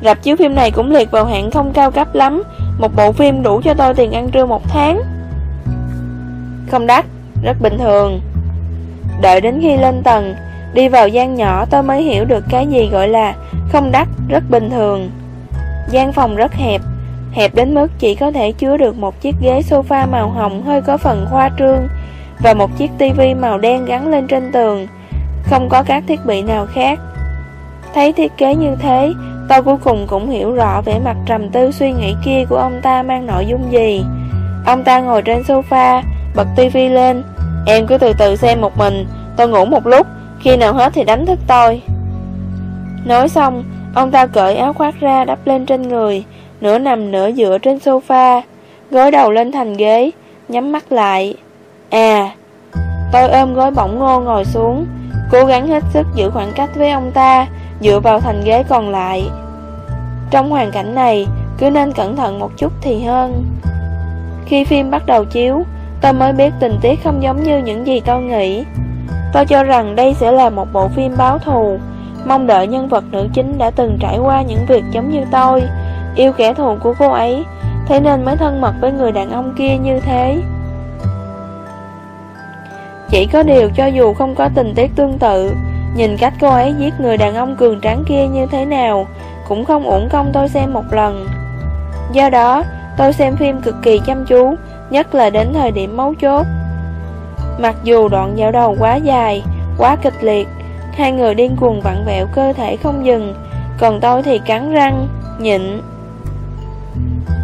Rạp chiếu phim này cũng liệt vào hạng không cao cấp lắm. Một bộ phim đủ cho tôi tiền ăn trưa một tháng. Không đắt Rất bình thường. Đợi đến khi lên tầng Đi vào gian nhỏ tôi mới hiểu được cái gì gọi là Không đắt, rất bình thường. Gian phòng rất hẹp Hẹp đến mức chỉ có thể chứa được một chiếc ghế sofa màu hồng hơi có phần khoa trương Và một chiếc tivi màu đen gắn lên trên tường. Không có các thiết bị nào khác. Thấy thiết kế như thế, Tôi cuối cùng cũng hiểu rõ vẻ mặt trầm tư suy nghĩ kia của ông ta mang nội dung gì. Ông ta ngồi trên sofa, Bật tivi lên. Em cứ từ từ xem một mình, Tôi ngủ một lúc, Khi nào hết thì đánh thức tôi. Nói xong, Ông ta cởi áo khoác ra đắp lên trên người, Nửa nằm nửa dựa trên sofa, Gối đầu lên thành ghế, Nhắm mắt lại. À Tôi ôm gối bỏng ngô ngồi xuống, Cố gắng hết sức giữ khoảng cách với ông ta Dựa vào thành ghế còn lại. Trong hoàn cảnh này, Cứ nên cẩn thận một chút thì hơn. Khi phim bắt đầu chiếu Tôi mới biết tình tiết không giống như những gì tôi nghĩ. Tôi cho rằng đây sẽ là một bộ phim báo thù, Mong đợi nhân vật nữ chính đã từng trải qua những việc giống như tôi, Yêu kẻ thù của cô ấy, Thế nên mới thân mật với người đàn ông kia như thế. Chỉ có điều cho dù không có tình tiết tương tự Nhìn cách cô ấy giết người đàn ông cường tráng kia như thế nào, Cũng không uổng công tôi xem một lần. Do đó, tôi xem phim cực kỳ chăm chú, Nhất là đến thời điểm mấu chốt. Mặc dù đoạn dạo đầu quá dài, Quá kịch liệt, Hai người điên cuồng vặn vẹo cơ thể không dừng, Còn tôi thì cắn răng, Nhịn.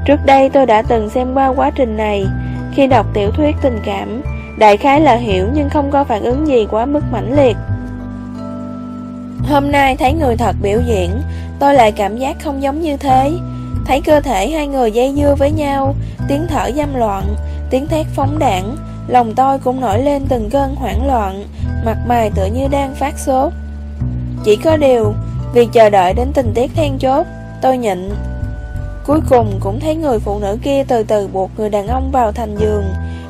Trước đây tôi đã từng xem qua quá trình này. Khi đọc tiểu thuyết tình cảm, Đại khái là hiểu nhưng không có phản ứng gì quá mức mãnh liệt. Hôm nay thấy người thật biểu diễn, Tôi lại cảm giác không giống như thế. Thấy cơ thể hai người dây dưa với nhau, Tiếng thở dâm loạn, Tiếng thét phóng đảng, Lòng tôi cũng nổi lên từng cơn hoảng loạn, Mặt mày tựa như đang phát sốt. Chỉ có điều Vì chờ đợi đến tình tiết then chốt, Tôi nhịn. Cuối cùng cũng thấy người phụ nữ kia từ từ buộc người đàn ông vào thành giường.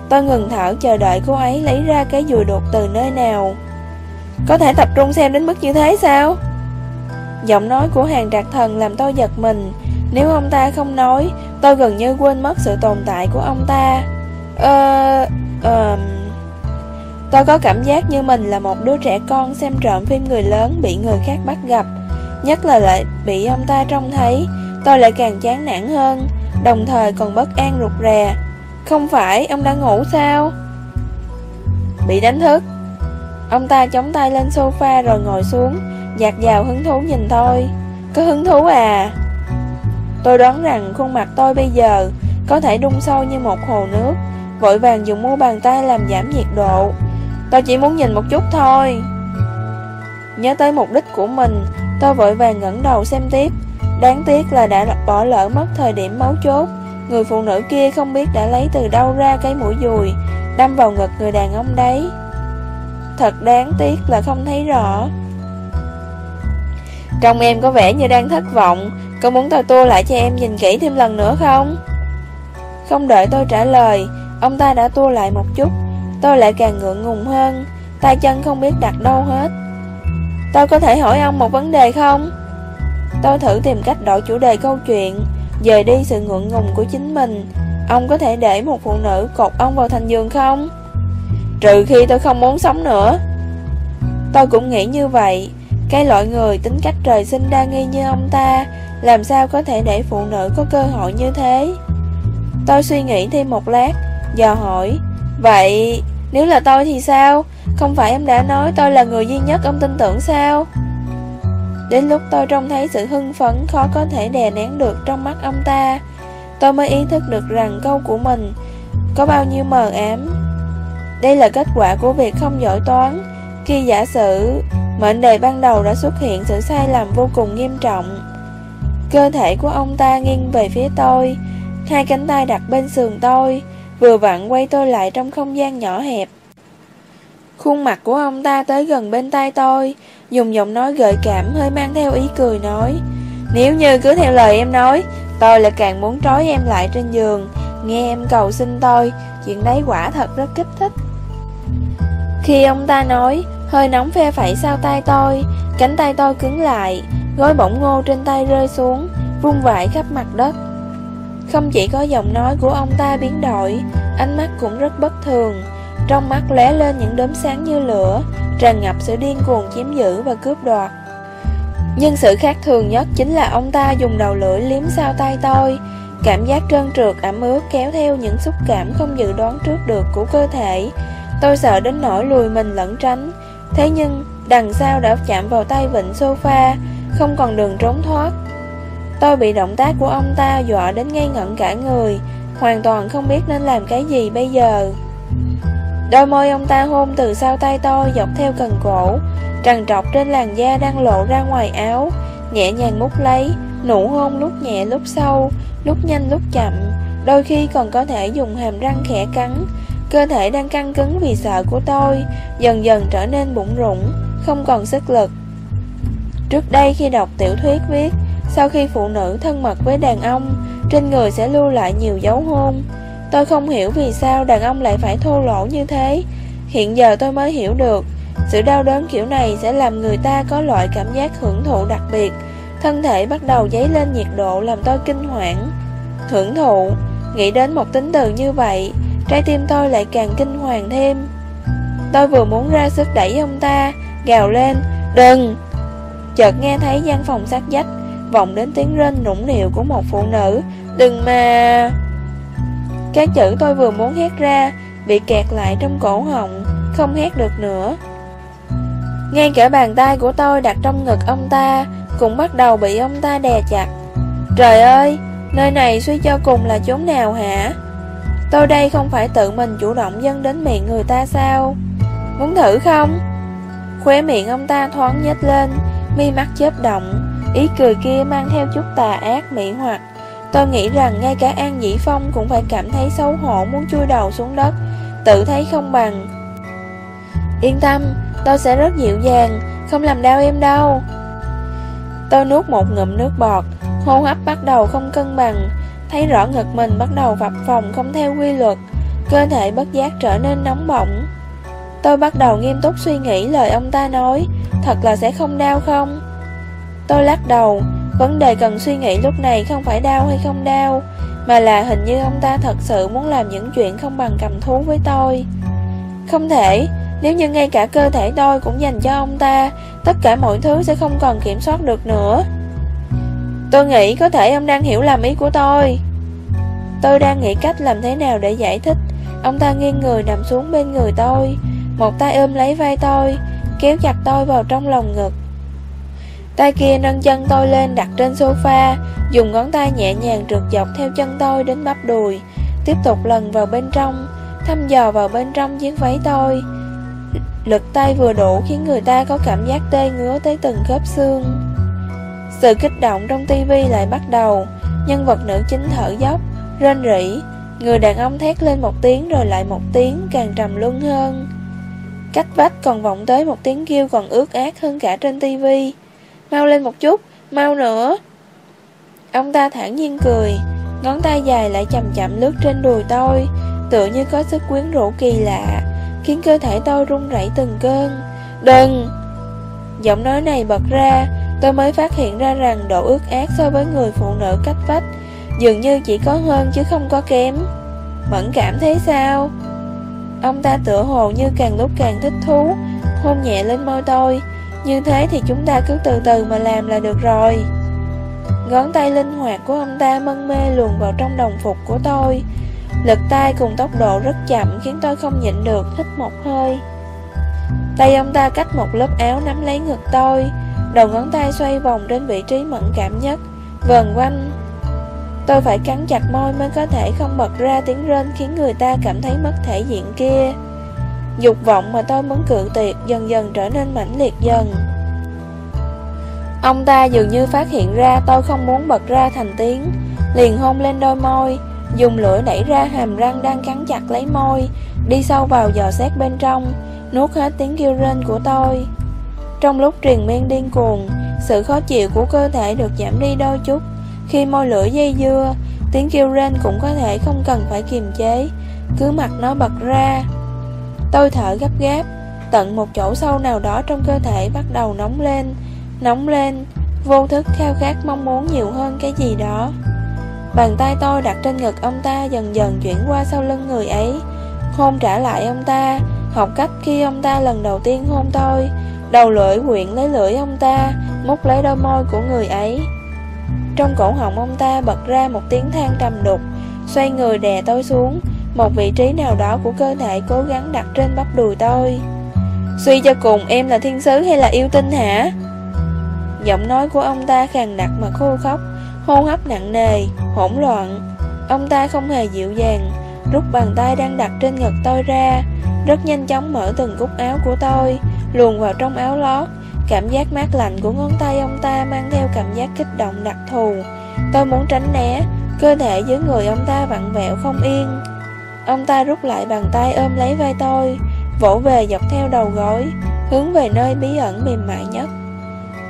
Tôi ngừng thở chờ đợi cô ấy lấy ra cái dùi đột từ nơi nào. Có thể tập trung xem đến mức như thế sao? Giọng nói của hàng trạc thần làm tôi giật mình. Nếu ông ta không nói, Tôi gần như quên mất sự tồn tại của ông ta. Ờ... Ờ... Tôi có cảm giác như mình là một đứa trẻ con xem trộm phim người lớn bị người khác bắt gặp. Nhất là lại bị ông ta trông thấy, Tôi lại càng chán nản hơn, Đồng thời còn bất an rụt rè. Không phải ông đã ngủ sao? Bị đánh thức. Ông ta chống tay lên sofa rồi ngồi xuống Giặt vào hứng thú nhìn tôi Có hứng thú à? Tôi đoán rằng khuôn mặt tôi bây giờ Có thể đun sâu như một hồ nước. Vội vàng dùng mu bàn tay làm giảm nhiệt độ. Tôi chỉ muốn nhìn một chút thôi. Nhớ tới mục đích của mình, Tôi vội vàng ngẩng đầu xem tiếp. Đáng tiếc là đã bỏ lỡ mất thời điểm máu chốt. Người phụ nữ kia không biết đã lấy từ đâu ra cái mũi dùi, Đâm vào ngực người đàn ông đấy. Thật đáng tiếc là không thấy rõ. Trong em có vẻ như đang thất vọng. Có muốn tôi tua lại cho em nhìn kỹ thêm lần nữa không? Không đợi tôi trả lời, Ông ta đã tua lại một chút. Tôi lại càng ngượng ngùng hơn. Tay chân không biết đặt đâu hết. Tôi có thể hỏi ông một vấn đề không? Tôi thử tìm cách đổi chủ đề câu chuyện. Dời đi sự ngượng ngùng của chính mình. Ông có thể để một phụ nữ cột ông vào thành giường không? Trừ khi tôi không muốn sống nữa. Tôi cũng nghĩ như vậy. Cái loại người tính cách trời sinh đa nghi như ông ta, Làm sao có thể để phụ nữ có cơ hội như thế? Tôi suy nghĩ thêm một lát giờ hỏi, Vậy nếu là tôi thì sao? Không phải em đã nói tôi là người duy nhất ông tin tưởng sao? Đến lúc tôi trông thấy sự hưng phấn khó có thể đè nén được trong mắt ông ta, Tôi mới ý thức được rằng câu của mình có bao nhiêu mờ ám. Đây là kết quả của việc không giỏi toán. Khi giả sử, mệnh đề ban đầu đã xuất hiện sự sai lầm vô cùng nghiêm trọng. Cơ thể của ông ta nghiêng về phía tôi. Hai cánh tay đặt bên sườn tôi, Vừa vặn quay tôi lại trong không gian nhỏ hẹp. Khuôn mặt của ông ta tới gần bên tay tôi, Dùng giọng nói gợi cảm hơi mang theo ý cười nói, Nếu như cứ theo lời em nói, Tôi lại càng muốn trói em lại trên giường. Nghe em cầu xin tôi, Chuyện đấy quả thật rất kích thích. Khi ông ta nói, Hơi nóng phe phẩy sau tay tôi. Cánh tay tôi cứng lại Gói bỗng ngô trên tay rơi xuống, Vung vãi khắp mặt đất. Không chỉ có giọng nói của ông ta biến đổi, Ánh mắt cũng rất bất thường. Trong mắt lóe lên những đốm sáng như lửa, Tràn ngập sự điên cuồng chiếm giữ và cướp đoạt. Nhưng sự khác thường nhất chính là ông ta dùng đầu lưỡi liếm sao tay tôi. Cảm giác trơn trượt, ẩm ướt kéo theo những xúc cảm không dự đoán trước được của cơ thể. Tôi sợ đến nỗi lùi mình lẫn tránh. Thế nhưng, đằng sau đã chạm vào tay vịnh sofa, Không còn đường trốn thoát. Tôi bị động tác của ông ta dọa đến ngây ngẩn cả người, Hoàn toàn không biết nên làm cái gì bây giờ. Đôi môi ông ta hôn từ sau tay tôi, dọc theo cần cổ, Trằn trọc trên làn da đang lộ ra ngoài áo, Nhẹ nhàng mút lấy, Nụ hôn lúc nhẹ lúc sâu, Lúc nhanh lúc chậm, Đôi khi còn có thể dùng hàm răng khẽ cắn Cơ thể đang căng cứng vì sợ của tôi, Dần dần trở nên bụng rủng Không còn sức lực. Trước đây khi đọc tiểu thuyết viết, Sau khi phụ nữ thân mật với đàn ông, Trên người sẽ lưu lại nhiều dấu hôn Tôi không hiểu vì sao đàn ông lại phải thô lỗ như thế. Hiện giờ tôi mới hiểu được, Sự đau đớn kiểu này sẽ làm người ta có loại cảm giác hưởng thụ đặc biệt. Thân thể bắt đầu dấy lên nhiệt độ làm tôi kinh hoảng. Hưởng thụ, Nghĩ đến một tính từ như vậy Trái tim tôi lại càng kinh hoàng thêm. Tôi vừa muốn ra sức đẩy ông ta, Gào lên, Đừng! Chợt nghe thấy gian phòng sát dách Vọng đến tiếng rên nũng nịu của một phụ nữ. Đừng mà! Các chữ tôi vừa muốn hét ra Bị kẹt lại trong cổ họng, Không hét được nữa. Ngay cả bàn tay của tôi đặt trong ngực ông ta Cũng bắt đầu bị ông ta đè chặt. Trời ơi, Nơi này suy cho cùng là chốn nào hả? Tôi đây không phải tự mình chủ động dâng đến miệng người ta sao? Muốn thử không? Khóe miệng ông ta thoáng nhếch lên Mi mắt chớp động Ý cười kia mang theo chút tà ác mỹ hoặc. Tôi nghĩ rằng ngay cả An Dĩ Phong cũng phải cảm thấy xấu hổ muốn chui đầu xuống đất Tự thấy không bằng. Yên tâm, tôi sẽ rất dịu dàng Không làm đau em đâu. Tôi nuốt một ngụm nước bọt Hô hấp bắt đầu không cân bằng. Thấy rõ ngực mình bắt đầu vập phòng không theo quy luật, Cơ thể bất giác trở nên nóng bỏng. Tôi bắt đầu nghiêm túc suy nghĩ lời ông ta nói, Thật là sẽ không đau không? Tôi lắc đầu, Vấn đề cần suy nghĩ lúc này không phải đau hay không đau, Mà là hình như ông ta thật sự muốn làm những chuyện không bằng cầm thú với tôi. Không thể, Nếu như ngay cả cơ thể tôi cũng dành cho ông ta, Tất cả mọi thứ sẽ không còn kiểm soát được nữa. Tôi nghĩ có thể ông đang hiểu làm ý của tôi. Tôi đang nghĩ cách làm thế nào để giải thích. Ông ta nghiêng người nằm xuống bên người tôi. Một tay ôm lấy vai tôi, Kéo chặt tôi vào trong lòng ngực. Tay kia nâng chân tôi lên đặt trên sofa, Dùng ngón tay nhẹ nhàng trượt dọc theo chân tôi đến bắp đùi, Tiếp tục lần vào bên trong, Thăm dò vào bên trong chiếc váy tôi. Lực tay vừa đủ khiến người ta có cảm giác tê ngứa tới từng khớp xương. Sự kích động trong tivi lại bắt đầu. Nhân vật nữ chính thở dốc Rên rỉ. Người đàn ông thét lên một tiếng rồi lại một tiếng Càng trầm luân hơn. Cách vách còn vọng tới một tiếng kêu còn ướt ác hơn cả trên tivi Mau lên một chút, mau nữa. Ông ta thản nhiên cười. Ngón tay dài lại chậm chậm lướt trên đùi tôi Tựa như có sức quyến rũ kỳ lạ Khiến cơ thể tôi run rẩy từng cơn. Đừng! Giọng nói này bật ra Tôi mới phát hiện ra rằng độ ước ác so với người phụ nữ cách vách Dường như chỉ có hơn chứ không có kém. Mẫn cảm thấy sao? Ông ta tựa hồ như càng lúc càng thích thú, Hôn nhẹ lên môi tôi. Như thế thì chúng ta cứ từ từ mà làm là được rồi. Ngón tay linh hoạt của ông ta mân mê luồn vào trong đồng phục của tôi. Lực tay cùng tốc độ rất chậm khiến tôi không nhịn được, hít một hơi. Tay ông ta cách một lớp áo nắm lấy ngực tôi. Đầu ngón tay xoay vòng trên vị trí mẫn cảm nhất. Vần quanh. Tôi phải cắn chặt môi mới có thể không bật ra tiếng rên khiến người ta cảm thấy mất thể diện kia. Dục vọng mà tôi muốn cự tuyệt dần dần trở nên mãnh liệt dần. Ông ta dường như phát hiện ra tôi không muốn bật ra thành tiếng. Liền hôn lên đôi môi, Dùng lưỡi đẩy ra hàm răng đang cắn chặt lấy môi, Đi sâu vào dò xét bên trong, Nuốt hết tiếng kêu rên của tôi. Trong lúc truyền miên điên cuồng, Sự khó chịu của cơ thể được giảm đi đôi chút. Khi môi lưỡi dây dưa, Tiếng kêu rên cũng có thể không cần phải kiềm chế. Cứ mặt nó bật ra. Tôi thở gấp gáp, Tận một chỗ sâu nào đó trong cơ thể bắt đầu nóng lên Nóng lên. Vô thức khao khát mong muốn nhiều hơn cái gì đó. Bàn tay tôi đặt trên ngực ông ta dần dần chuyển qua sau lưng người ấy. Hôn trả lại ông ta, Học cách khi ông ta lần đầu tiên hôn tôi. Đầu lưỡi quyện lấy lưỡi ông ta múc lấy đôi môi của người ấy. Trong cổ họng ông ta bật ra một tiếng than trầm đục Xoay người đè tôi xuống. Một vị trí nào đó của cơ thể cố gắng đặt trên bắp đùi tôi. Suy cho cùng em là thiên sứ hay là yêu tinh hả? Giọng nói của ông ta khàn đặc mà khô khóc Hô hấp nặng nề, hỗn loạn. Ông ta không hề dịu dàng Rút bàn tay đang đặt trên ngực tôi ra Rất nhanh chóng mở từng cúc áo của tôi. Luồn vào trong áo lót. Cảm giác mát lạnh của ngón tay ông ta Mang theo cảm giác kích động đặc thù. Tôi muốn tránh né, Cơ thể dưới người ông ta vặn vẹo không yên. Ông ta rút lại bàn tay ôm lấy vai tôi, Vỗ về dọc theo đầu gối, Hướng về nơi bí ẩn mềm mại nhất.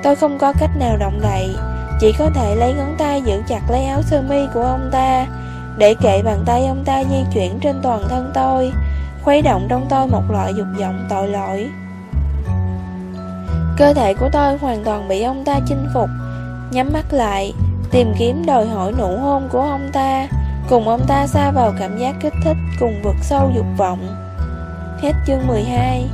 Tôi không có cách nào động đậy, Chỉ có thể lấy ngón tay giữ chặt lấy áo sơ mi của ông ta, Để kệ bàn tay ông ta di chuyển trên toàn thân tôi, Khuấy động trong tôi một loại dục vọng tội lỗi. Cơ thể của tôi hoàn toàn bị ông ta chinh phục. Nhắm mắt lại, Tìm kiếm đòi hỏi nụ hôn của ông ta. Cùng ông ta xa vào cảm giác kích thích Cùng vượt sâu dục vọng. Hết chương 12